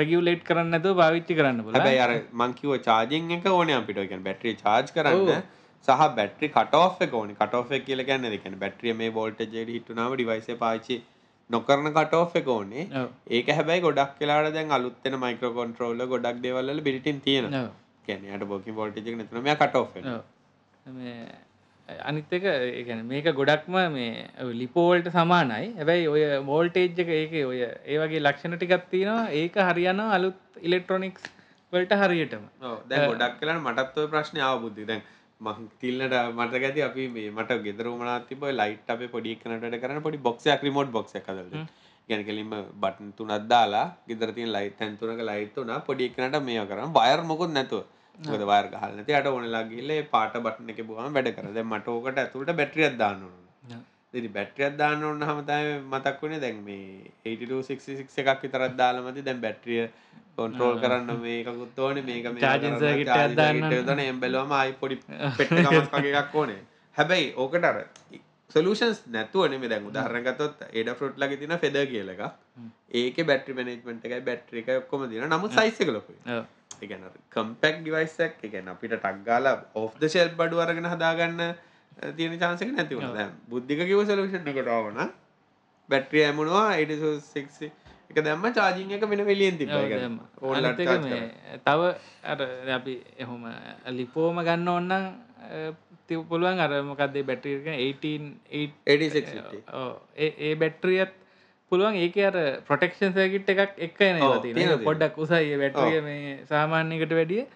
S2: රෙගියලේට් කරන්න ඇතුව භාවිච්චි කරන්න බල
S1: හැබැයි අර මං කිව්ව චාර්ජින් එක ඕනේ අපිට. ඒ කියන්නේ බැටරිය charge කරන්න සහ බැටරි off එක ඕනේ. off එක කියලා කියන්නේ ඒ කියන්නේ බැටරිය මේ hit වුණාම device එක පාවිච්චි නොකරන off එක ඕනේ. ඒක හැබැයි ගොඩක් වෙලාවට දැන් අලුත් වෙන මයික්‍රෝ කන්ට්‍රෝලර් ගොඩක් දේවල් වල built in තියෙනවා.
S2: ඔව්.
S1: කියන්නේ යාට working voltage එක නැතුනම මෙයා cut off වෙනවා.
S2: ඔව්. මේ අනිත් එක ඒ කියන්නේ මේක ගොඩක්ම මේ ලිපෝල්ට සමානයි. හැබැයි ඔය වෝල්ටේජ් එක ඒක ඔය ඒ වගේ ලක්ෂණ ටිකක් තියෙනවා. ඒක හරියනවා අලුත් ඉලෙක්ට්‍රොනික්ස් වලට හරියටම.
S1: දැන් ගොඩක් වෙලාවට මටත් ওই ප්‍රශ්නේ ආව බුද්ධි. දැන් මං තිල්නට මට ගැති අපි මේ මට ගෙදර උමනාවක් තිබ්බ ඔය ලයිට් අපේ පොඩි එකනට වැඩ කරන පොඩි බොක්ස් එකක් රිමෝට් හදලා දෙන්න. කියන්නේ කෙලින්ම බටන් තුනක් දාලා ගෙදර තියෙන ලයිට් තැන් තුනක ලයිට් තුන පොඩි එකනට මේවා කරන්න වයර් මොකුත් නැතුව. මොකද වයර් ගහලා නැති යට ඕනෙලා ගිහලා ඒ පාට බටන් එකේ බුවාම වැඩ කරා. දැන් මට ඕකට ඇතුළට බැටරියක් දාන්න ඕන. ඉතින් බැටරියක් දාන්න ඕන නම් තමයි මතක් වුණේ දැන් මේ 8266 එකක් විතරක් දාලා මැදි. දැන් බැටරිය කන්ට්‍රෝල් කරන්න මේකකුත් ඕනේ. මේක මේ
S2: Charging circuit එකක් දාන්න.
S1: දාන්න එම් බැලුවම ආයි පොඩි <laughs> පෙට්ට කමක් වගේ එකක් ඕනේ. හැබැයි ඕකට අර සොලූෂන්ස් නැතුව නෙමෙයි. දැන් උදාහරණයක් ගත්තොත් Adafruit ළඟ තියෙන feather කියලා එකක්. ඒකේ බැටරි මැනේජ්මන්ට් එකයි බැටරි එකයි ඔක්කොම තියෙනවා. නමුත් සයිස් එක ලොකුයි. ඒ කියන්නේ කම්පැක්ට් ඩිවයිස් එකක්. ඒ කියන්නේ අපිට ටක් ගාලා ඔෆ් ද ෂෙල්ෆ් බඩු අරගෙන හදාගන්න තියෙන chance එක නැති වුණා. දැන් බුද්ධික කිව්ව සොලූෂන් එකට ආවනම් බැටරිය ඇමුණා 86 එක දැම්ම චාර්ජින් එක වෙන වෙලියෙන්
S2: මේ
S1: කරන්න.
S2: තව අපි එහොම ලිපෝම ගන්න ඕන්නම් තිව පුළුවන් අර මොකක්දේ බැටරික 18
S1: 8650.
S2: ඒ බැට්‍රියත් පුළුවන් ඒක අර ප්‍රොටෙක්ෂන් සැකිට් එකක් එක් එන
S1: ඔව්, තියෙනවා, තියෙනවා.
S2: පොඩ්ඩක් උසයි බැටරිය මේ සාමාන්‍යකට වැඩිය.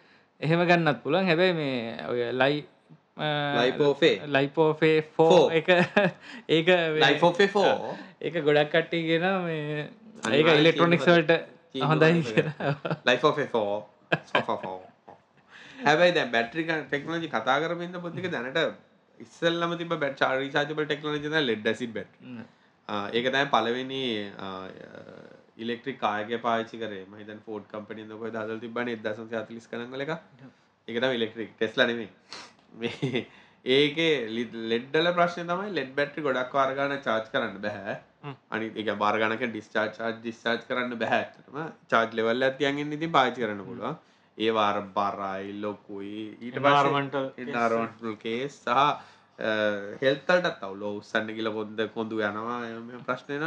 S2: එහෙම ගන්නත් පුළුවන්. හැබැයි මේ ඔය ලයි
S1: ලයිපෝෆේ
S2: ලයිපෝෆේ ෆෝ. එක ඒක
S1: ලයිෆ් ඔෆ් 4
S2: ඒක ගොඩක් කට්ටි ගෙන මේ ඒක
S1: අනිවාර්යෙන්
S2: ඉලෙක්ට්‍රොනික්ස්
S1: තියෙන්න
S2: වලට
S1: තියෙන්න
S2: හොඳයි
S1: ඕනේ.
S2: කියලා.
S1: ලයිෆ් ඔෆ් 4 හැබැයි දැන් බැටරි ටෙක්නොලොජි කතා කරමින්ද පොතික දැනට ඉස්සල්ලම තිබ බැට් චාරිචාජබල් ටෙක්නොලජි ලෙඩ් ඇසිඩ් බැට් ඒක තමයි පළවෙනි ඉලෙක්ට්‍රික් කායක පාච්චි කරේ. මහිතන් ෆෝඩ් කම්පනි කොයි දල් තිබන දසන් අතලිස් කනගල එක එකතම ඉලෙක්ට්‍රික් ටෙස්ල නෙමේ මේ ඒකේ ලෙඩ්ඩල ප්‍රශ්න තමයි ලෙඩ් බැට්‍රි ගොඩක් වාර්ගාන චාර්ජ් කරන්න බැහැ අනි එක බාර්ගනක ඩිස්චාර්් චාර්ජ් ඩිස්චාර්ජ් කරන්න බැහැටම චාර්ජ් ලෙවල් ඇතියන්ගෙන් ඉතින් පාචි කරන්න පුළුවන්. ඒ වාර බරයි ලොකුයි. ඊට
S3: Environmental
S1: ඉන්රෝන්ල් කේස් සහ හෙල්තල්ට තව ලෝ උස්සන්න කියල පොන්ද කොඳු යනවා. ප්‍රශ්නයන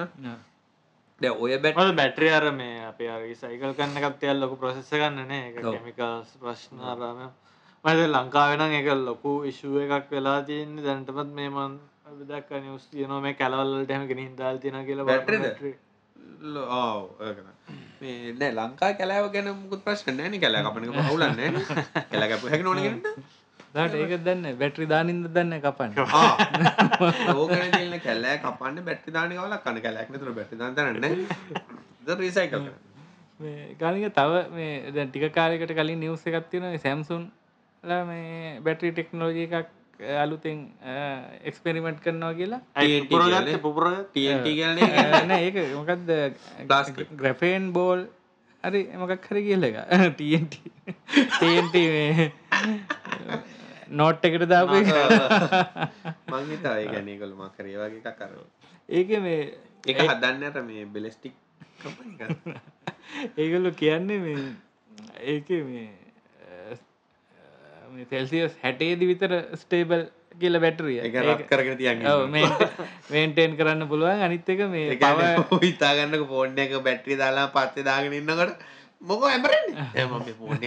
S1: ද ඔය බැට
S3: බැට්‍රිය අර මේ අප සයිකල් කන්න කත්තියල් ලොකු ප්‍රසෙස්ස ගන්නනේ එක
S1: ඔව්.
S3: කෙමිකල්ස් ප්‍රශ්නාරම මද ලංකාවෙන එක ලොකු ඉශුව එකක් වෙලා තියන්නේ. දැන්ටමත් මේමන් දක් නිවස් තියන මේ කැලවල්ලට හම ගෙන හිදාල් තින කියලා
S1: මේ නෑ ලංකා කැලාව ගැන මුකුත් ප්‍රශ්න නෑන කැලා අපනක පවුලන්න කැලගැපු හැක නොනගට
S2: දට ඒක දන්න බැටරි දානින්ද දන්න කපන්න?
S1: ඕකන කැල්ලෑ කපන්න බැටි දානකවල කන කැලැක්න තුර බැටි දාන්න ද රීසයිකල්
S2: ගලික තව මේ දැන් ටික කාලෙකට කලින් නිවස එකක් තියෙන සැම්සුන් මේ බැටරි ටෙක්නෝජි එකක් අලුතෙන් එක්ස්පෙරිමෙන්ට් කරනවා කියලා.
S1: TNT
S3: පුරගත්ත
S1: කියන්නේ?
S3: පුපුරගත්
S1: ටන්ට කියන
S2: නෑ ඒක මොකක්ද. ග්‍රෆේන් බෝල් හරි මොකක් හරි කියල එක. <laughs> TNT TNT මේ නෝට් එකට දාපු එක. <laughs>
S1: මංහිතා ඒ ගැනකළු මකරේ වගේ එකක් කර
S2: ඒක මේ
S1: එක හදන්නට මේ බෙලස්ටික් <laughs>
S2: ඒගොල්ලු කියන්නේ මේ ඒක මේ තෙල්සිස් හැටේදි විතර ස්ටේබල් කියල බැටරිය
S1: කරගෙන තියන්න
S2: මේන්ටේන් කරන්න පුළුවන්. අනිත් එක මේ
S1: හිතාගන්නක ෆෝර්න එක බැට්‍රි දාලා පත්තේ දාගෙන ඉන්නකට මොක ෆෝන්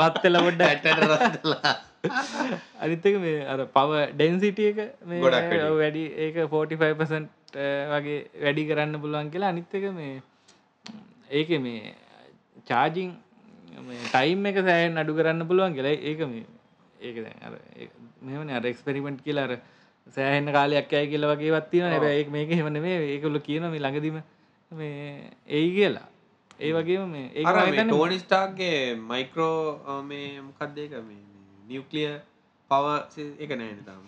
S2: රත්වෙල පොඩ්ඩ
S1: ඇටට රත්ලා.
S2: අනිත්තක මේ අර පව ඩැන්සිටිය එක මේ
S1: ගොඩක් වැඩි.
S2: ඒක 45% වගේ වැඩි කරන්න පුළුවන් කියලා. අනිත්තක මේ ඒක මේ චාජිං ටයිම් එක සෑන් අඩු කරන්න පුළුවන් කියලා. ඒක මේ ඒක දැන් අර එක්ස්පෙරිමෙන්ට් කියලා අර සෑහෙන්න කාලයක් ඇය කියලා වගේවත් තියෙන හැබැයි ඒක මේක එහෙම මේ ඒකල්ල කියන මේ ළඟදිම මේ එයි කියලා. ඒ වගේම මේ ඒක
S1: අර
S2: මම
S1: මේ
S2: හිතන්නේ
S1: ටෝනි ස්ටාක්ගේ මයික්‍රෝ මේ මොකක්ද ඒක? මේ නිියවක්ලිය <laughs> පව එක නෑන තාම?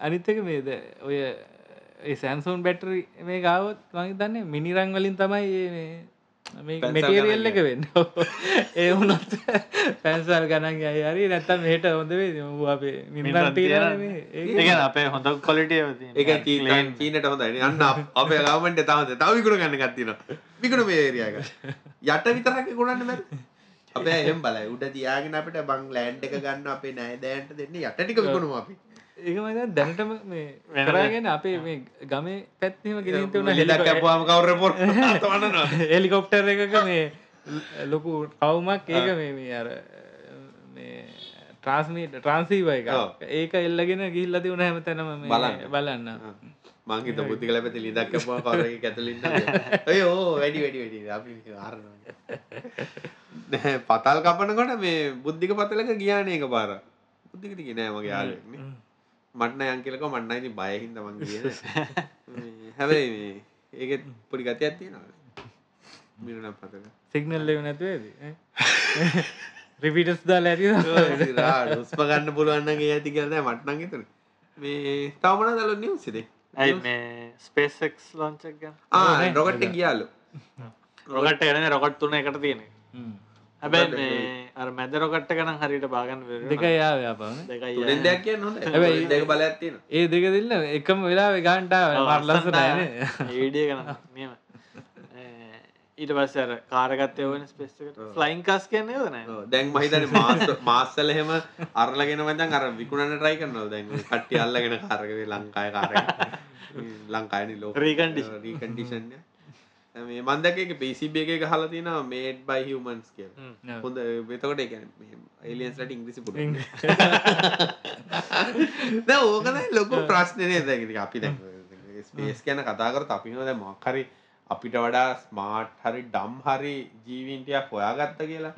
S2: අනිත්තක මේද ඔය ඒ සැන්සෝන් බැටරි මේ ගාවත් මගේ දන්නේ මිනිරං වලින් තමයි මෙටේරියල් එක වෙන්න. <laughs> ඒ වුණොත් පැන්සල් ගණන් අය හරි නැත්තම් මෙහෙට හොඳ වේ ඌ අපේ මිනිරං තියෙන
S3: ඒගැන අපේ හොඳ කොලිටිය
S1: චීන චීනට හොඳයි. අන්න අප- ගවමට තවද තව විකුණ ගන්න ගත්තින විකුණ මේ ඒරියක යට විතරක ගුණන්න මැ අපේ එම් බලයි. උඩ තියාගෙන අපිට බං ලෑන්ඩ් එක ගන්න අපේ නෑ දෑන්ට දෙන්න යට ටික විකුණුම අපි
S2: ඒකම දැනටම මේ
S3: වෙනද?
S2: කරගෙන අපේ මේ ගමේ පැත්නීම ගෙනීත වුණ
S1: හෙලක් කැපුවාම කවුර පොර
S2: හෙලිකොප්ටර් <laughs> එකක මේ ලොකු කවුමක් ඒක මේ මේ අර මේ ට්‍රාස්මීට ට්‍රන්සීව එක. ඒක එල්ලගෙන ගිල්ල තිවුණ හැම තැනම
S1: බලන්න.
S2: බලන්න.
S1: මංහිත පුද්දි කල පැති ලිදක් කැපුවා කවර කැතලින්න <laughs> ඔය ඕ වැඩි වැඩි වැඩි. අපි ආරන <laughs> පතල් කපනකොට මේ බුද්ධික පතලක ගියාන එක පාර. බුද්ධිකට ගෙනෑ මගේ යාලෙක්න මටන යංකිලක මන්නයිති බයහින්ද මං කියන හැබැයි මේ ඒක පොඩි ගතයක් තියෙනවා. මිරුනම් පතක
S2: සිගනල් ලෙව නැතුවේද රිපිටස් දාල ඇති
S1: උස්ප ගන්න පුළුවන්න්නගේ ඇති කරද මට්නන් තුන මේ තවමන දල නිවසිදේ
S3: ඇයි මේ ස්පේසෙක් ලොංචක්
S1: රොකට්ට ගියාලු.
S3: රොගට් එන රොකට් තුන එකට තියෙන හැබැයි මේ අර මැද රොකට්ට ගනම් හරිට බාගන්න
S2: දෙක යා ව්‍යාපාන
S1: තුනෙන් දෙයක් කියන්න දෙක බලයක් තියෙන
S2: ඒ දෙක දෙන්න එකම වෙලා ගාන්ටාව මරලස නෑන
S3: ඒඩිය ගන නියම ඊට පස්ස අර කාරගත්තය වන ස්පෙස්කට ෆ්ලයින් කස් කියන්නේ වන
S1: දැන් මහිතන මාස මාස්සල <laughs> එහෙම අරලගෙන වදන් අර විකුණන්න ට්‍රයි කරනව. දැන් කට්ටි අල්ලගෙන කාරකවේ ලංකාය කාර <laughs> ලංකායනි ලෝ
S3: Recondition.
S1: රීකන්ඩිෂන්ය මේ මන්දකක පිසිබ එක හල තින මේඩ් බයි හමන්ස් කිය හොඳ වෙතකොට එක එලියන්ස්ලට ඉංග්‍රිසි පුට ඕකන ලොකු ප්‍රශ්නය දැගෙන අපි ස්පේස් ගැන කතාකරත් අපි නොද මක්හරි අපිට වඩා ස්මාට් හරි ඩම් හරි ජීවින්ටයක් හොයාගත්ත කියලා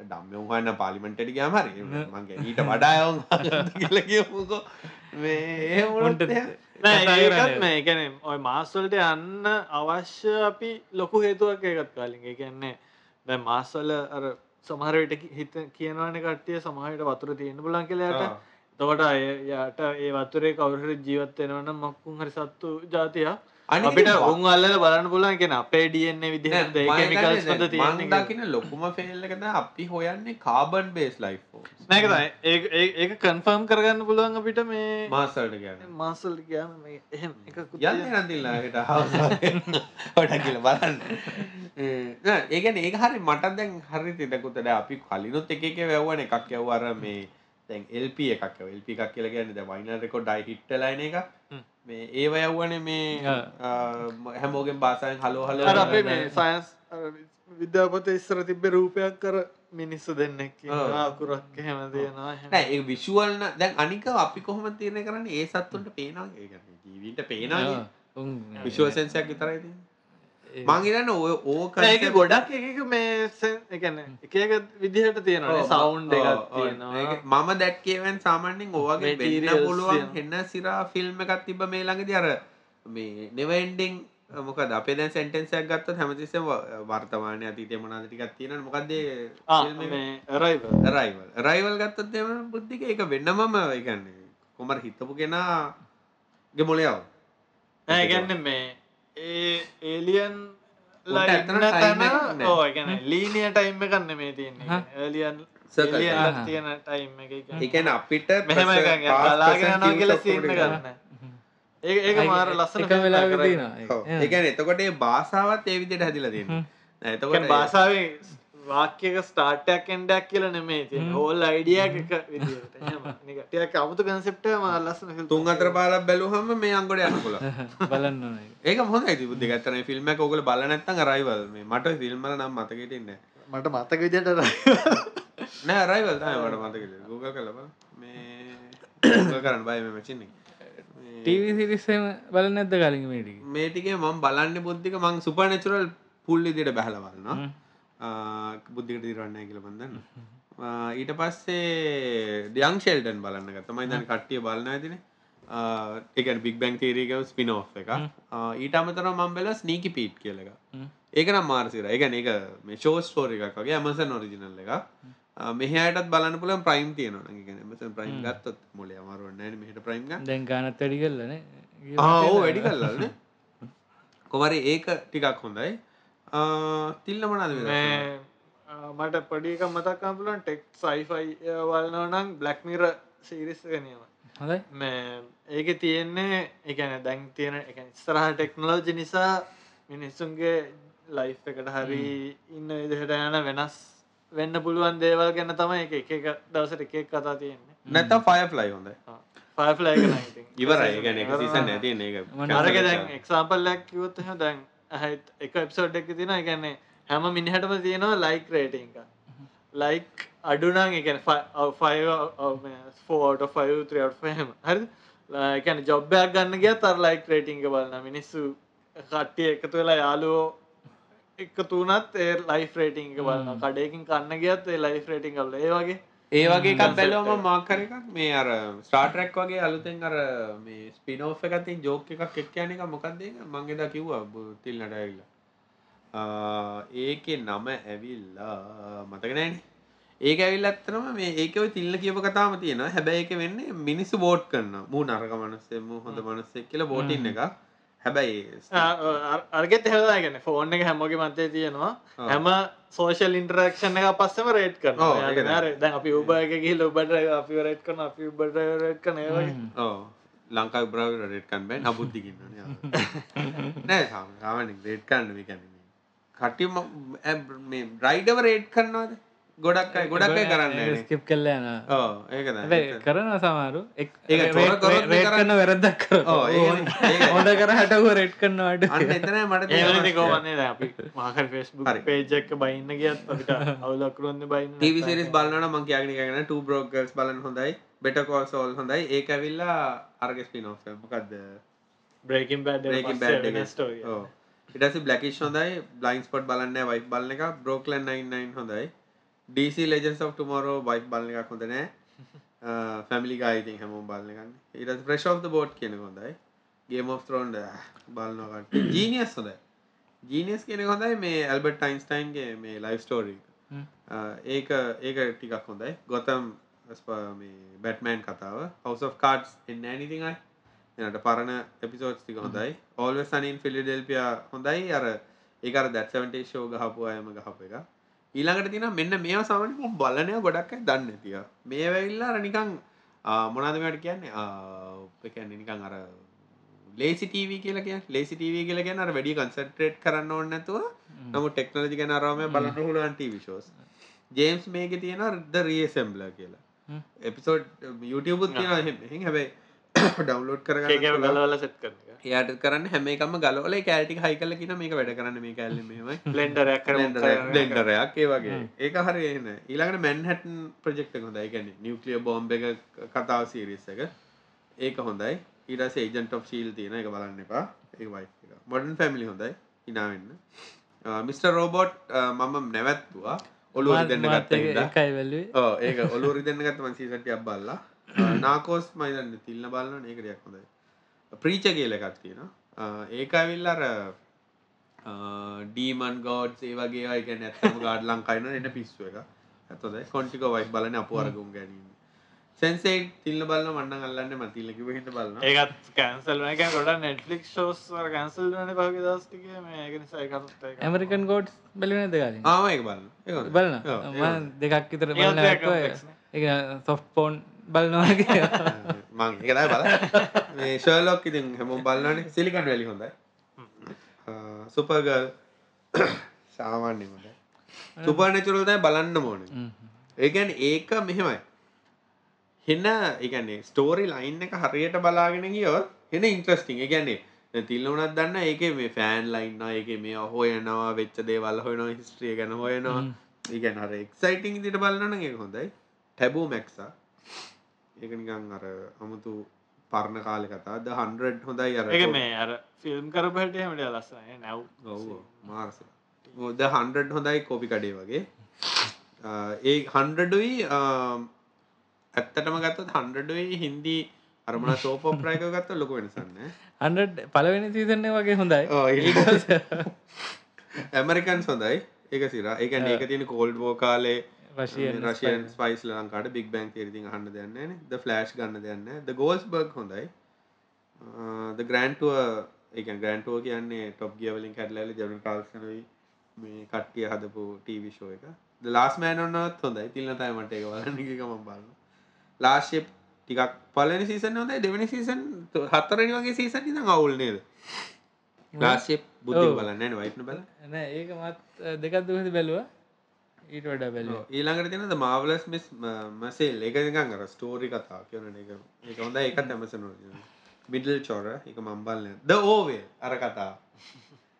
S1: ඩම්ම හන්න පාලිමෙන්ටට ගම හරි. මගේ ඊට වඩායවන් <laughs> කියල කියමුකෝ. මේ ඒ
S2: උන්ට
S3: ඒකත් මේ එකන ඔය මාස්වලට යන්න අවශ්‍ය අපි ලොකු හේතුවක් ඒකත් කාලින් එකන්නේ දැ මාස්වල අර සමහරට හිත කියනවාන කට්ටිය සමහට වතුර තියෙන පුලන් කියලට තොට අය යට ඒ වතුරේ කවුහර ජීවත්වෙනවන මක්කුන් හරි සත්තු ජාතියක් අපිට උන් අල්ල බලන්න පුලන් කියෙන අපේ ඩියන්නේ විදිහට ඒකමිකල්ස් ොද තියෙන
S1: දකින ලොකුම ෆෙල්ලකද අපි හොයන්නේ කාබන් බේස් ලයි්
S3: නැක ඒක කන්ෆර්ම් කරගන්න පුළුවන් අපිට මේ
S1: මාසල්ට ගැන
S3: මාසල් එක
S1: යන්න නතිල්ලාට හොට කියල බලන්න. <laughs> ඒගැන ඒ හරි මට දැන් හරි තිටකුතට අපි කලිනුත් එක වැැවන එකක් යව්වර මේ දැන් එල්ප එකක් එල්ප එකක් කියල ගැන ද වයින රෙකොඩ් ඩයි හිට්ටලයින එක මේ ඒව යව්වන මේ හැමෝගෙන් බාසායෙන් හලෝ හල
S3: අර අපේ මේ සයන්ස් විද්‍යාපත ඉස්සර තිබ්බ රූපයක් කර මිනිස්සු දෙන්නෙක් අකුරක් හෙම තියෙනවා එහෙම.
S1: ඒ විශුවල්න දැන් අනික අපි කොහොම තිරණය කරන්න? ඒ සත්තුන්ට පේනවා? ජීවිට පේනවා විශවසන්සයක් විතරයි තියෙන්නේ. මං හිතන්නේ ඔය ඕක
S3: ඒක ගොඩක් එකක මේ සෙන්- ඒ කියන්නේ එක එක විදිහට තියෙනවා සවුන්් එකක් තියෙනවා.
S1: මම දැක්කේවන් සාමාන්‍යෙන් ඕවගේ වෙන්න
S3: Materials
S1: පුළුවන්. එන්න සිරා ෆිල්ම් එකක් තිබ මේ ළඟදි. අර මේ නෙවන්ඩිං මොකද අපේ දැන් සෙන්ටෙන්සයක් ගත්ත හැමතිස්සම වර්තමානය අතීතය මොනාද ටිකක් තියෙන මොකක්දේ
S3: ආ, මේ arrival.
S1: රයිවල් රයිවල් ගත්තත් දෙම බුද්ධික එක වෙන්නමම එකන්නේ කොමර හිතපු කෙනා ගෙමොලයාව
S3: නෑ, ඒ කියන්නේ මේ ඒ ඒලියන්
S1: උන්ට ඇත්තටම time එකක් නෑ.
S3: ඕගැන ලීනිය ටයිම් එකන්න මේ තියන්නේ. එලියන්. තියෙන ටයිම් එක කියන්නේ.
S1: එකන අපිට
S3: මෙහෙම යනවා කියලා සීන් එකක් නෑ. ඒක ඒක මාර ලස්සන
S2: වෙලා තින
S1: එකන එතකොට ඒ බාසාවත් ඒ විදියට හැදිලා තියෙන එතකොට
S3: කියන්නේ භාෂාවේ වාක්‍යක ස්ටාර්ටයක් එන්ඩක් කියල නෙමේ ති හෝල් අයිඩියක් එක විදිට ටියක් අමුතු කන්සෙප්ට ම ලස්සන ෆිල්ම්
S1: තුන් අතර පාලක් බැලුහම මේ අංගොඩ යනකොල <laughs>
S2: බලන්න ඕනේ.
S1: ඒක හොඳ ති බුද්ධ ගත්තන ෆිල්ම් ඔගල බලනත්තන් රයිවල් මේ මට ෆිල්ම්මල නම් මතකටන්න
S3: මට මතක විදිට <laughs>
S1: නෑ රයිවල් මට Google කරලා බලන්න. මේ කරන්න බය මේ මැචින් එක.
S2: ටීවි සිරිස්සම බල නැද්ද කලින් මේටික
S1: මේ ටිකේ මම බලන්න බුද්ධික මං සුපර්නැචරල් පුල් ඉදිරියට බහලා බලනවා බුද්ධිකට දිරවන්න කියල බඳන්න ඊට පස්සේ ඩියං ෂෙල්ටන් බලන්න ගතමයි දැන් කට්ටිය බලන්න ඇතින එක බික් බැං තේරීකව ස්පිනෝ් එක ඊට අමතර මම්බෙල ස්නීකි පීට් කියල එක ඒක නම් මාර්සිර එක එක මේ ෂෝස් ටෝර එකක් වගේ ඇමසන් ඔරිජිනල් එක මෙහයටත් බලන්න පුලන් ප්‍රයිම් තියන මස ප්‍රයිම් ගත්තත් මොල අමරුවන්න මෙහට ප්‍රයිම්
S2: දැන් ගානත් වැඩි කල්ලන
S1: ඕ වැඩි කල්ලන්න කොමරි ඒක ටිකක් හොඳයි තිල්ල මනද
S3: මට පඩික මතක්කාපුලන් ටෙක් සයිෆයි වල්නනම් බ්ලක්මිර සිරිස් ගනීම
S2: හොඳයි.
S3: මේ ඒක තියෙන්නේ එකන දැන් තියෙන එක ස්තරහ ටෙක්නෝලෝජි නිසා මිනිස්සුන්ගේ ලයි් එකට හරි ඉන්න විදිහට යන වෙනස් වෙන්න පුළුවන් දේවල් ගැන තම එක එක දවසට එකක් කතා තියෙන්නේ.
S1: නැත ෆයෆ්ලයි හොඳ
S3: පයිෆ්ලයි
S1: ඉවරයි ගැන සිසන් නැති එක
S3: අරග දැන් එක්සාම්පල්ලක් කිවොත් එහෙම දැන් එක එප්සෝඩ් එක තින ගැන්නේ හැම මිනිහටම තියෙනවා ලයික් රේටිං එක. ලයික් අඩුනං එකන ෆෝට ෆයත්‍රයටම හරි කැන ජොබ්බයක් ගන්න ගිය තර ලයික් රේටිංග බලන්න මිනිස්සු කට්ටිය එකතු වෙලා යාලුවෝ එක තුනත් ඒ ලයිෆ් රේටිංග බලන්න කඩයකින් කන්න ගියත් ඒ ලයිෆ් රේටිං කල ඒ වගේ
S1: ඒ වගේ එකක් බැලවම මාකර එකක්. මේ අර ස්ටාර්ටරැක් වගේ අලුතෙන් අර මේ ස්පිනෝ් එකතින් ජෝක එකක් එක් යන එක මොකක්දේ මංගෙද කිව්වා තිල්නට ඇවිල්ලා. ඒකේ නම ඇවිල්ලා මතකනෑන ඒක ඇවිල් ඇත්තරම මේ ඒක තිල්ල කියව කතාම තියෙන හැබැයි එක වෙන්නේ මිනිස්සු බෝට් කරන්න මූ නරක මනස්සෙම හොඳ මනස්සෙක් කියලා බෝටින් එක හැබැයි
S3: අර්ගෙත් හෙදාගෙන ෆෝන් එක හැමෝගේ මතේ තියෙනවා. හැම සෝෂල් ඉන්ටරක්ෂන් එක පස්සම රේට් කරන. දැන් අපි උබ එක ගිහිල්ලා උබට අපි රේට් කරන අපි උබට රේට් කරන ඒ වගේ.
S1: ඕ ලංකා බ්‍රව රෙට්කන් බැන් අබුද්ධිකින්න නෑ සාමන රේට් කන්න කැන කටි මේ රයිඩව රේට් කරනවාද ගොඩක් අයි ගොඩක් අය කරන්න
S2: ස්කිප් කල්ල යන හැබැයි කරන සමාරු කන්න වැරදක් කර
S1: ඔව්, ඒක- ඒක-
S2: හොඳ කර හටව රෙට් කරන්නවාට
S1: අන්න එතන මට
S3: දැන් අපි මාහර ෆෙස්බුක්
S1: හරි.
S3: පේජ්ජක්ක බයින්න ගියත් අවුලක්රුවන්න බයින්න
S1: ටීවි සිරිස් බලන්න මං කියගෙන ගැන ටූ බ්‍රෝගර්ස් බලන්න හොඳයි. බෙට කෝල් සෝල් හොඳයි. ඒක ඇවිල්ලා අර්ග ස්පිනෝ් මොකක්ද
S3: බ්‍රේකින්
S1: බ්‍රේකින් බෑඩ් ඉටසි බ්ලකිෂ් හොඳයි. බ්ලයින්ස් පොට් බලන්න වයි බලන එක. බ්‍රෝක්ලන් 99 හොඳයි DC ලෙජන්ස් of tomorrow වයි බලන එකක් හොඳ නෑ. ෆැමිලි ගයිතින් හැමෝම් බලන්නගන්න ඉට ප්‍රශ් බෝඩ් කියන හොඳයි. ගේම of ත්‍රෝන්ඩ බලන්නකට ජීනියස් හොඳයි. ජීනියස් කියෙන හොඳයි මේ ඇල්බට් ටයින්ස්ටයින්ගේ මේ ලයිෆ් ස්ටෝරී ඒක ඒක ටිකක් හොඳයි. ගොතම් බැටමෑන් කතාව. හවස් of කාඩ්ස් එන්න ඇනිතියි එනට පරණ එපිසෝඩ් ටික හොඳයි. ඔල්ව සනින් ෆිලිඩෙල්පිය හොඳයි. අර ඒකර දැත්සවන්ටේ ෂෝ ගහපු අයම ගහප එක ඊළඟට තින මෙන්න මේ සමනි බලනය ගොඩක් දන්න තිය මේ වැවිල්ලා නිකං මොනාදමට කියන්නේ? නිකං අර ලේසි ටව කියල කිය ලේසි ටව කියල ගැන වැඩි කන්සට්‍රේට් කරන්න ඕන්න නැතුව නමු ටෙක්නෝජි ගැන රම බලන්න හුලන් ටවිශෝස් ජේම්ස් මේක තියෙන ද රියසෙම්බල කියලා. එපිසෝඩ් YouTube තියෙන හැබැයි <coughs> ඩවන්ලෝඩ් කරගන්න
S3: ගලවල එක.
S1: එයාට කරන්න හැම එකම ගලෝල කෑටි හයි කල කියන මේක වැඩ කරන්න මේ කැල්ලීමයි
S3: බ්ලෙන්ඩරයක් කර
S1: ඩෙන්ඩරයක් ඒ වගේ. ඒක හරි එන ඊළඟට මැන්හටන් ප්‍රජෙක්්ක හොඳයි. ගැන නිියක්ලිය බෝම්බ එක කතාව සිරිස් එක. ඒක හොඳයි. ඊට ඒජන්ට ඔ් ශීල් තියෙන එක බලන්න එපා. ඒ වයි මොඩන් ෆැමිලි හොඳයි. ඉනාවෙන්න මිස්ට රෝබෝට් මම නැවැත්තුවා. ඔලු දෙන්න ගත්ත
S2: එකයි වැල්ලේ
S1: ඒක ඔලුරි දෙන්න ගත්ත මන්සීසටියක් බල්ලා නාකෝස් මයිදන්න තිල්න්න බලන්න ඒක දෙයක් හොඳයි. ප්‍රීච කියල එකක් තියෙන ඒක ඇවිල්ලර ඩීමන් ගෝඩ් ඒ වගේ අයක නැත්තම ගාඩ් ලංකායින එන්න පිස්සුව එක ඇතොද කොන්ටික වයි බලන අප අරගුම් ගැනීම. සැන්සේ තිල්ල බලන්න මන්න අල්ලන්න මතිල්ලකිව හිට බලන්න
S3: ඒකත් කැන්සල් එක ගොඩ නෙට්ලික් ෂෝස් කැන්සල් වන පහි දස්ටික මේගෙන සයිකරත්
S2: ඇමරිකන් ගෝඩ් බැලිනද කලින්
S1: ආම එක බලන්න.
S2: බලන මම දෙකක් විතර
S3: ඒකත්
S2: බලන
S3: දෙයක් complex නේ.
S2: එක සොෆ් පෝන් බලනවාගේ <laughs>
S1: මං එකතයි බල මේ ශර්ලොක් ඉතින් හැමෝම් බලන්නනේ සිලිකන් වැලි හොඳයි. සුපර්ගල් සාමාන්‍ය හොඳ සුපර්නචුරල්දයි බලන්න මෝන ඒගැන් ඒක මෙහෙමයි. හෙන්න එකන්නේ ස්ටෝරි ලයින් එක හරියට බලාගෙන ගියොත් හෙන ඉන්ට්‍රස්ටිං ගැන්නේ තිල්ල වනත් දන්න ඒක මේ ෆෑන් ලයින්න ඒක මේ හොයනවා වෙච්ච දේවල් හොයනවා හිස්ට්‍රිය ගැන හොයනවා. ඒකන් හර එක්සයිටිං දිට බලන්න එක හොඳයි. ටැබූ මැක්සා ඒක නිකං අර අමුතු පරණ කාලෙ කතා. ද හන්ඩ හොඳයි අර.
S3: එක මේ අර ෆිල්ම් කරපට හමට ලස්සන නැව්.
S1: මාර්ස ද හන්ඩ හොඳයි කෝපි කඩේ වගේ. <laughs> ඒ හන්ඩඩුයි ඇත්තටම ගත්තත් හන්ඩඩුයි හින්දී අරමන සෝපෝප්‍රයක ගත්ත ලොක වෙනසන්න
S2: අන්ඩ පලවෙනි සීසන්නේ වගේ හොඳයි. <laughs>
S1: ඇමරිකන් සොඳයි ඒක සිර. ඒක ඒක තියෙන කෝල්ඩ් බෝ කාලේ
S2: රශයෙන්
S1: ස්පයිස් ලංකාට බික් බැංක් ති හන්න දෙන්න ද ෆලෑශ් ගන්න දෙන්න ද ගෝල්ස් බර්ග් හොඳයි. ද ග්‍රන්ටුව එක ග්‍රන්ටුව කියන්නේ ටොප් ගියවලින් කැටලල ජන කාල්සනයි මේ කට්ටිය හදපු ටීවිශෝ එක. ලාස් මෑනොන්නත් හොඳයි. තිල්න්න තයිමට එක වලන්න එකම බලන්න. ලාශප් ටිකක් පලනි සීසන් හොඳයි. දෙවනි සීසන් හත්තරනි වගේ සීසන් ඉඳ අවුල් නේද? ලාශප් බුද්ධ. බලන්න වයිටන බල
S2: ඒක මත් දෙකත් දුහද බැලුව ඊට වඩා බැලුව.
S1: ඊළඟට තියනද මාවලස් මිස් මසෙල් එක නිකන් අර ස්ටෝරි කතා කියන එක එක හොඳ එකත් ඇමසන මිඩල් චොර එක මම්බල්න ද ඕවල් අර කතා.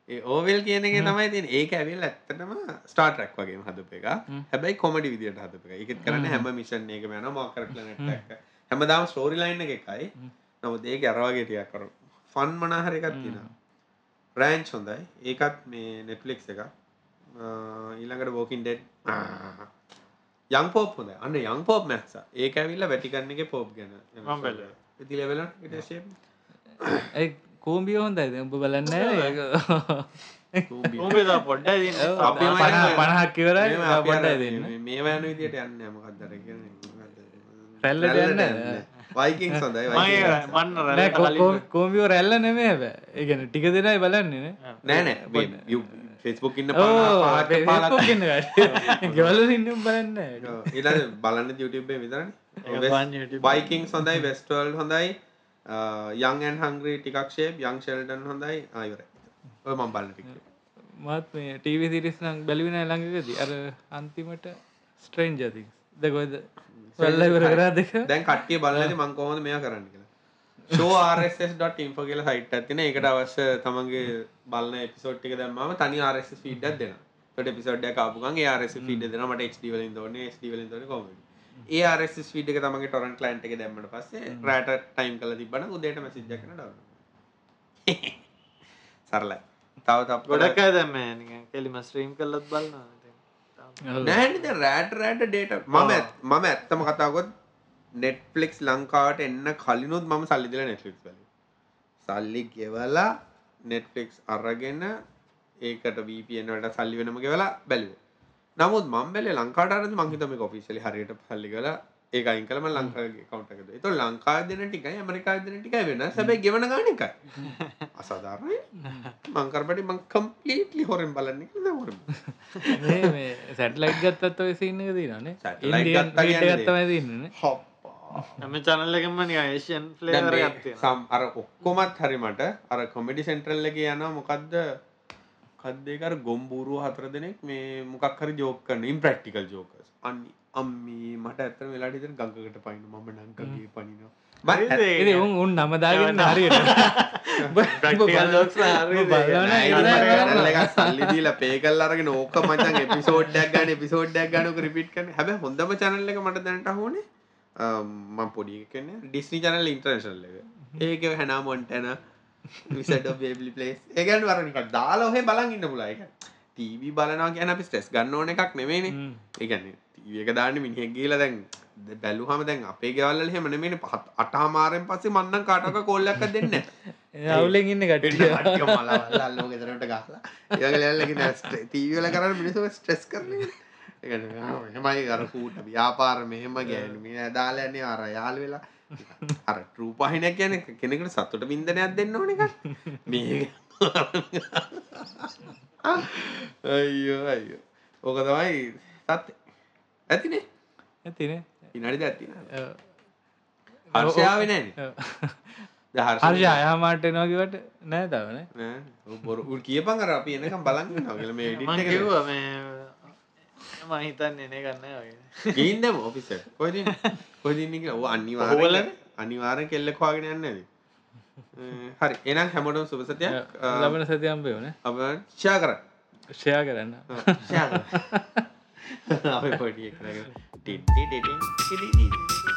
S1: ඒ ඕවල් කියන එක තමයි තින් ඒක ඇවිල් ඇත්තටම ස්ටාටරක් වගේ හදප එක හැබැයි කොමඩි විදිට හදප එක එකත් කරන්න හැම. මිෂන් එක මන මාකරටල නැටක් හැමදාම ස්ටෝරි ලයින්න එකයි. නමුත් ඒක අරවාගේටයක් කරු ෆන් මනාහර එකත් තින රෑන්ච් හොඳයි. ඒකත් මේ නෙට්ලික් එක ඊළඟට බෝකින් ඩෙඩ් යං පෝප් හොඳ අන්න යං පෝප් මැක්ස ඒක ඇවිල්ල වැටිකන්න එක පෝප් ගැන.
S3: මම බැලුවා.
S1: තිලවෙල
S2: ඇ කෝම්බිය හොඳයිද උඹ බලන්න
S3: පොඩ්ඩ
S1: අපි
S2: පණහක් කිවරයි පොඩ්ඩයි දෙන්න.
S1: මේ වෑන විදියට යන්න මොකක්දර
S2: පැල්ලට යන්න
S1: වයිකින් සොඳයි
S3: මන්න
S2: කෝම්බියෝ රැල්ල නෙමේ හැබ ඒගැන ටික දෙනයි බලන්නේ
S1: නෑනෑ ෆෙස්බුක් ඉන්න
S2: න්න ගෙවල ඉන්නම් බලන්න
S1: ඉලා බලන්න YouTubeේ විතරන. බයිකින් හොඳයි වෙස්ටවල් හොඳයි. යංන් හංග්‍රී ටිකක්ෂේ යං ශෙල්ටන් හොඳයි. ආයවර ඔය මම් බලන්න
S2: මත් මේ ටීවි සිරිස් නම් බැලිවෙන ළඟකද. අර අන්තිමට ස්ට්‍රේන්ජ ති දකොද වෙල්ල ඉවර කරා දෙක
S1: දැන් කට්ටිය බලන්න මං කොහොමද මෙයා කරන්න RSS.info කියලා සයිට් එකක් තියෙන ඒකට අවශ්‍ය තමන්ගේ බලන එපිසෝඩ් ටික දැම්මම තනි RSS ෆීඩ් එකක් දෙනවා. ඒකට එපිසෝඩ් එකක් ආපු ගමන් ඒ RSS ෆීඩ් එක දෙනවා මට HD වලින් ඕනේ HD වලින් ඕනේ කොහොමද. ඒ RSS ෆීඩ් එක තමන්ගේ ටොරන්ට් ක්ලයන්ට් එකේ දැම්මට පස්සේ රාට ටයිම් කරලා තිබ්බනම් උදේට මැසේජ් එකක් කරන ඩවුන්ලෝඩ්. <laughs> සරලයි. තව තව
S3: ගොඩක් අය දැම්ම නිකන් කෙලිම ස්ට්‍රීම් කළත් බලන්න
S1: නෑනේ දැන් රෑට රෑට ඩේටා මම මම ඇත්තම කතාකොත් නෙට්ෆ්ලික්ස් ලංකාවට එන්න කලිනුත් මම සල්ලි දීලා නෙට්ෆ්ලික්ස් බැලුවා සල්ලි ගෙවලා නෙට්ෆ්ලික්ස් අරගෙන ඒකට වලට සල්ලි වෙනම ගෙවලා බැලුවා නමුත් මම බැලුවේ ලංකාවට අරද්දි මං හිතුවා මේක ඔෆිෂියලි හරියට සල්ලි ගෙවලා ඒක අයින් account එකට දුවා. ඒතකොට ලංකාවේ දෙන ටිකයි ඇමරිකාවේ දෙන ටිකයි වෙනස්. හැබැයි ගෙවන ගාන එකයි. අසාධාරණයි. මං කරපටි මං කම්ප්ලීට්ලි හොරෙන් බලන්නේ කියලා හොරෙන්.
S2: මේ සැටලයිට් ගත්තත් ඔය සින්න දීනනේ
S1: Satellite ගත්තා කියන්නේ
S2: ගත්තමයි තින්නන
S1: හොප්පා.
S3: හැම චැනල් එකම නිකන් ඒෂියන්
S1: දැන්
S3: ෆ්ලේවර්
S1: මේ
S3: එකක් තියෙනවා.
S1: සම් අර ඔක්කොමත් හරි මට අර කොමඩි සෙන්ට්‍රල් එකේ යනවා මොකද්ද? මොකද්ද ඒක? අර ගොම්බුරුව හතර දෙනෙක් මේ මොකක් හරි ජෝක් කරන ඉම්ප්‍රැක්ටිකල් ජෝකර්ස් අනි අම්මී මට ඇත්තටම වෙලාවට හිතෙන ගඟකට පයින්න මම නම් ගඟේ පනිනවා
S2: උන් උන් නමදාගන්න හරියට. <laughs>
S3: Practical jokes හරිද? ඒක?
S2: බලන්න
S1: චැනල් එකක් සල්ලි දීලා පේ කරලා අරගෙන ඕක මචං එපිසෝඩ් එකක් ගන්න එපිසෝඩ් එකක් ගන්න ඕක රිපීට් කරන්න. හැබැයි හොඳම channel එක මට දැනට අහුනේ මම පොඩි කියන්නේ ඩිස්නි ඉන්ටර්නැෂනල් එක. ඒක හැනා මොන්ටැනා බේබලි ප්ලේස් ඒ කියන්නේ අර නිකන් දාලා ඔහෙ බලන් ඉන්න ඒක ටීවී බලනවා කියන්නේ අපි ස්ට්‍රෙස් ගන්න ඕන එකක් නෙමෙයිනේ. ඒ කියන්නේ ටීවී එක දාන්න මිනිහෙක් ගිහලා දැන් ද- බැලුවම දැන් අපේ ගෙවල් වල එහෙම නෙමෙයිනේ. පහත් අටහමාරෙන් පස්සේ මම නම් කාටවත් කෝල් එකක් දෙන්නේ <laughs>
S2: අවුලෙන් ඉන්න
S1: අල්ලෝ ගෙදරට ගහලා. ඒ වගේ ලෑල්ල කියන ටීවී වල කරන්නේ මිනිස්සු ස්ට්‍රෙස් කරන්නේ එහෙමයි අර කූට ව්‍යාපාර මෙහෙම ගෑනු. මේ දාලා යන්නේ අර යාළු වෙලා. අර රූපහිනයක් කියන්නේ කෙනෙකුට සතුට වින්දනයක් දෙන්න ඕන එකක්. මේ අයියෝ අයියෝ. ඕක තමයි සත්‍ය. ඇතිනේ?
S2: ඇතිනේ.
S1: විනාඩි දෙකක් තියෙනවා. හර්ෂයාවේ නෑනේ. දැන් හර්ෂ
S2: හර්ෂ අයාමාට එනවාකිවට නෑ තවන
S1: නෑ. බොරු. උන් කියපන් අර අපි එනකම් බලන් ඉන්නවා කියලා මේ එඩිට්
S3: මං
S1: එක
S3: කිව්වා මේ මම හිතන්නේ නේ ගන්න
S1: කොහෙද ඉන්නේ කියලා? ඔව් අනිවාර්යෙන්
S3: ඔහුවලනේ?
S1: අනිවාර්යෙන් කෙල්ලෙක් හොයාගෙන යන්නේ නැති <laughs> හරි. එහෙනම් හැමෝටම සුබ සතියක්.
S2: ලබන සතියම්බයෝන
S1: අප ෂෙයා කරන්න.
S2: ෂයා කරන්න. <laughs>
S1: ෂෙයා කරන්න. <laughs> අපේ පොඩි එක්රගෙන ටිටි ටිටින් ටිටි ටිටි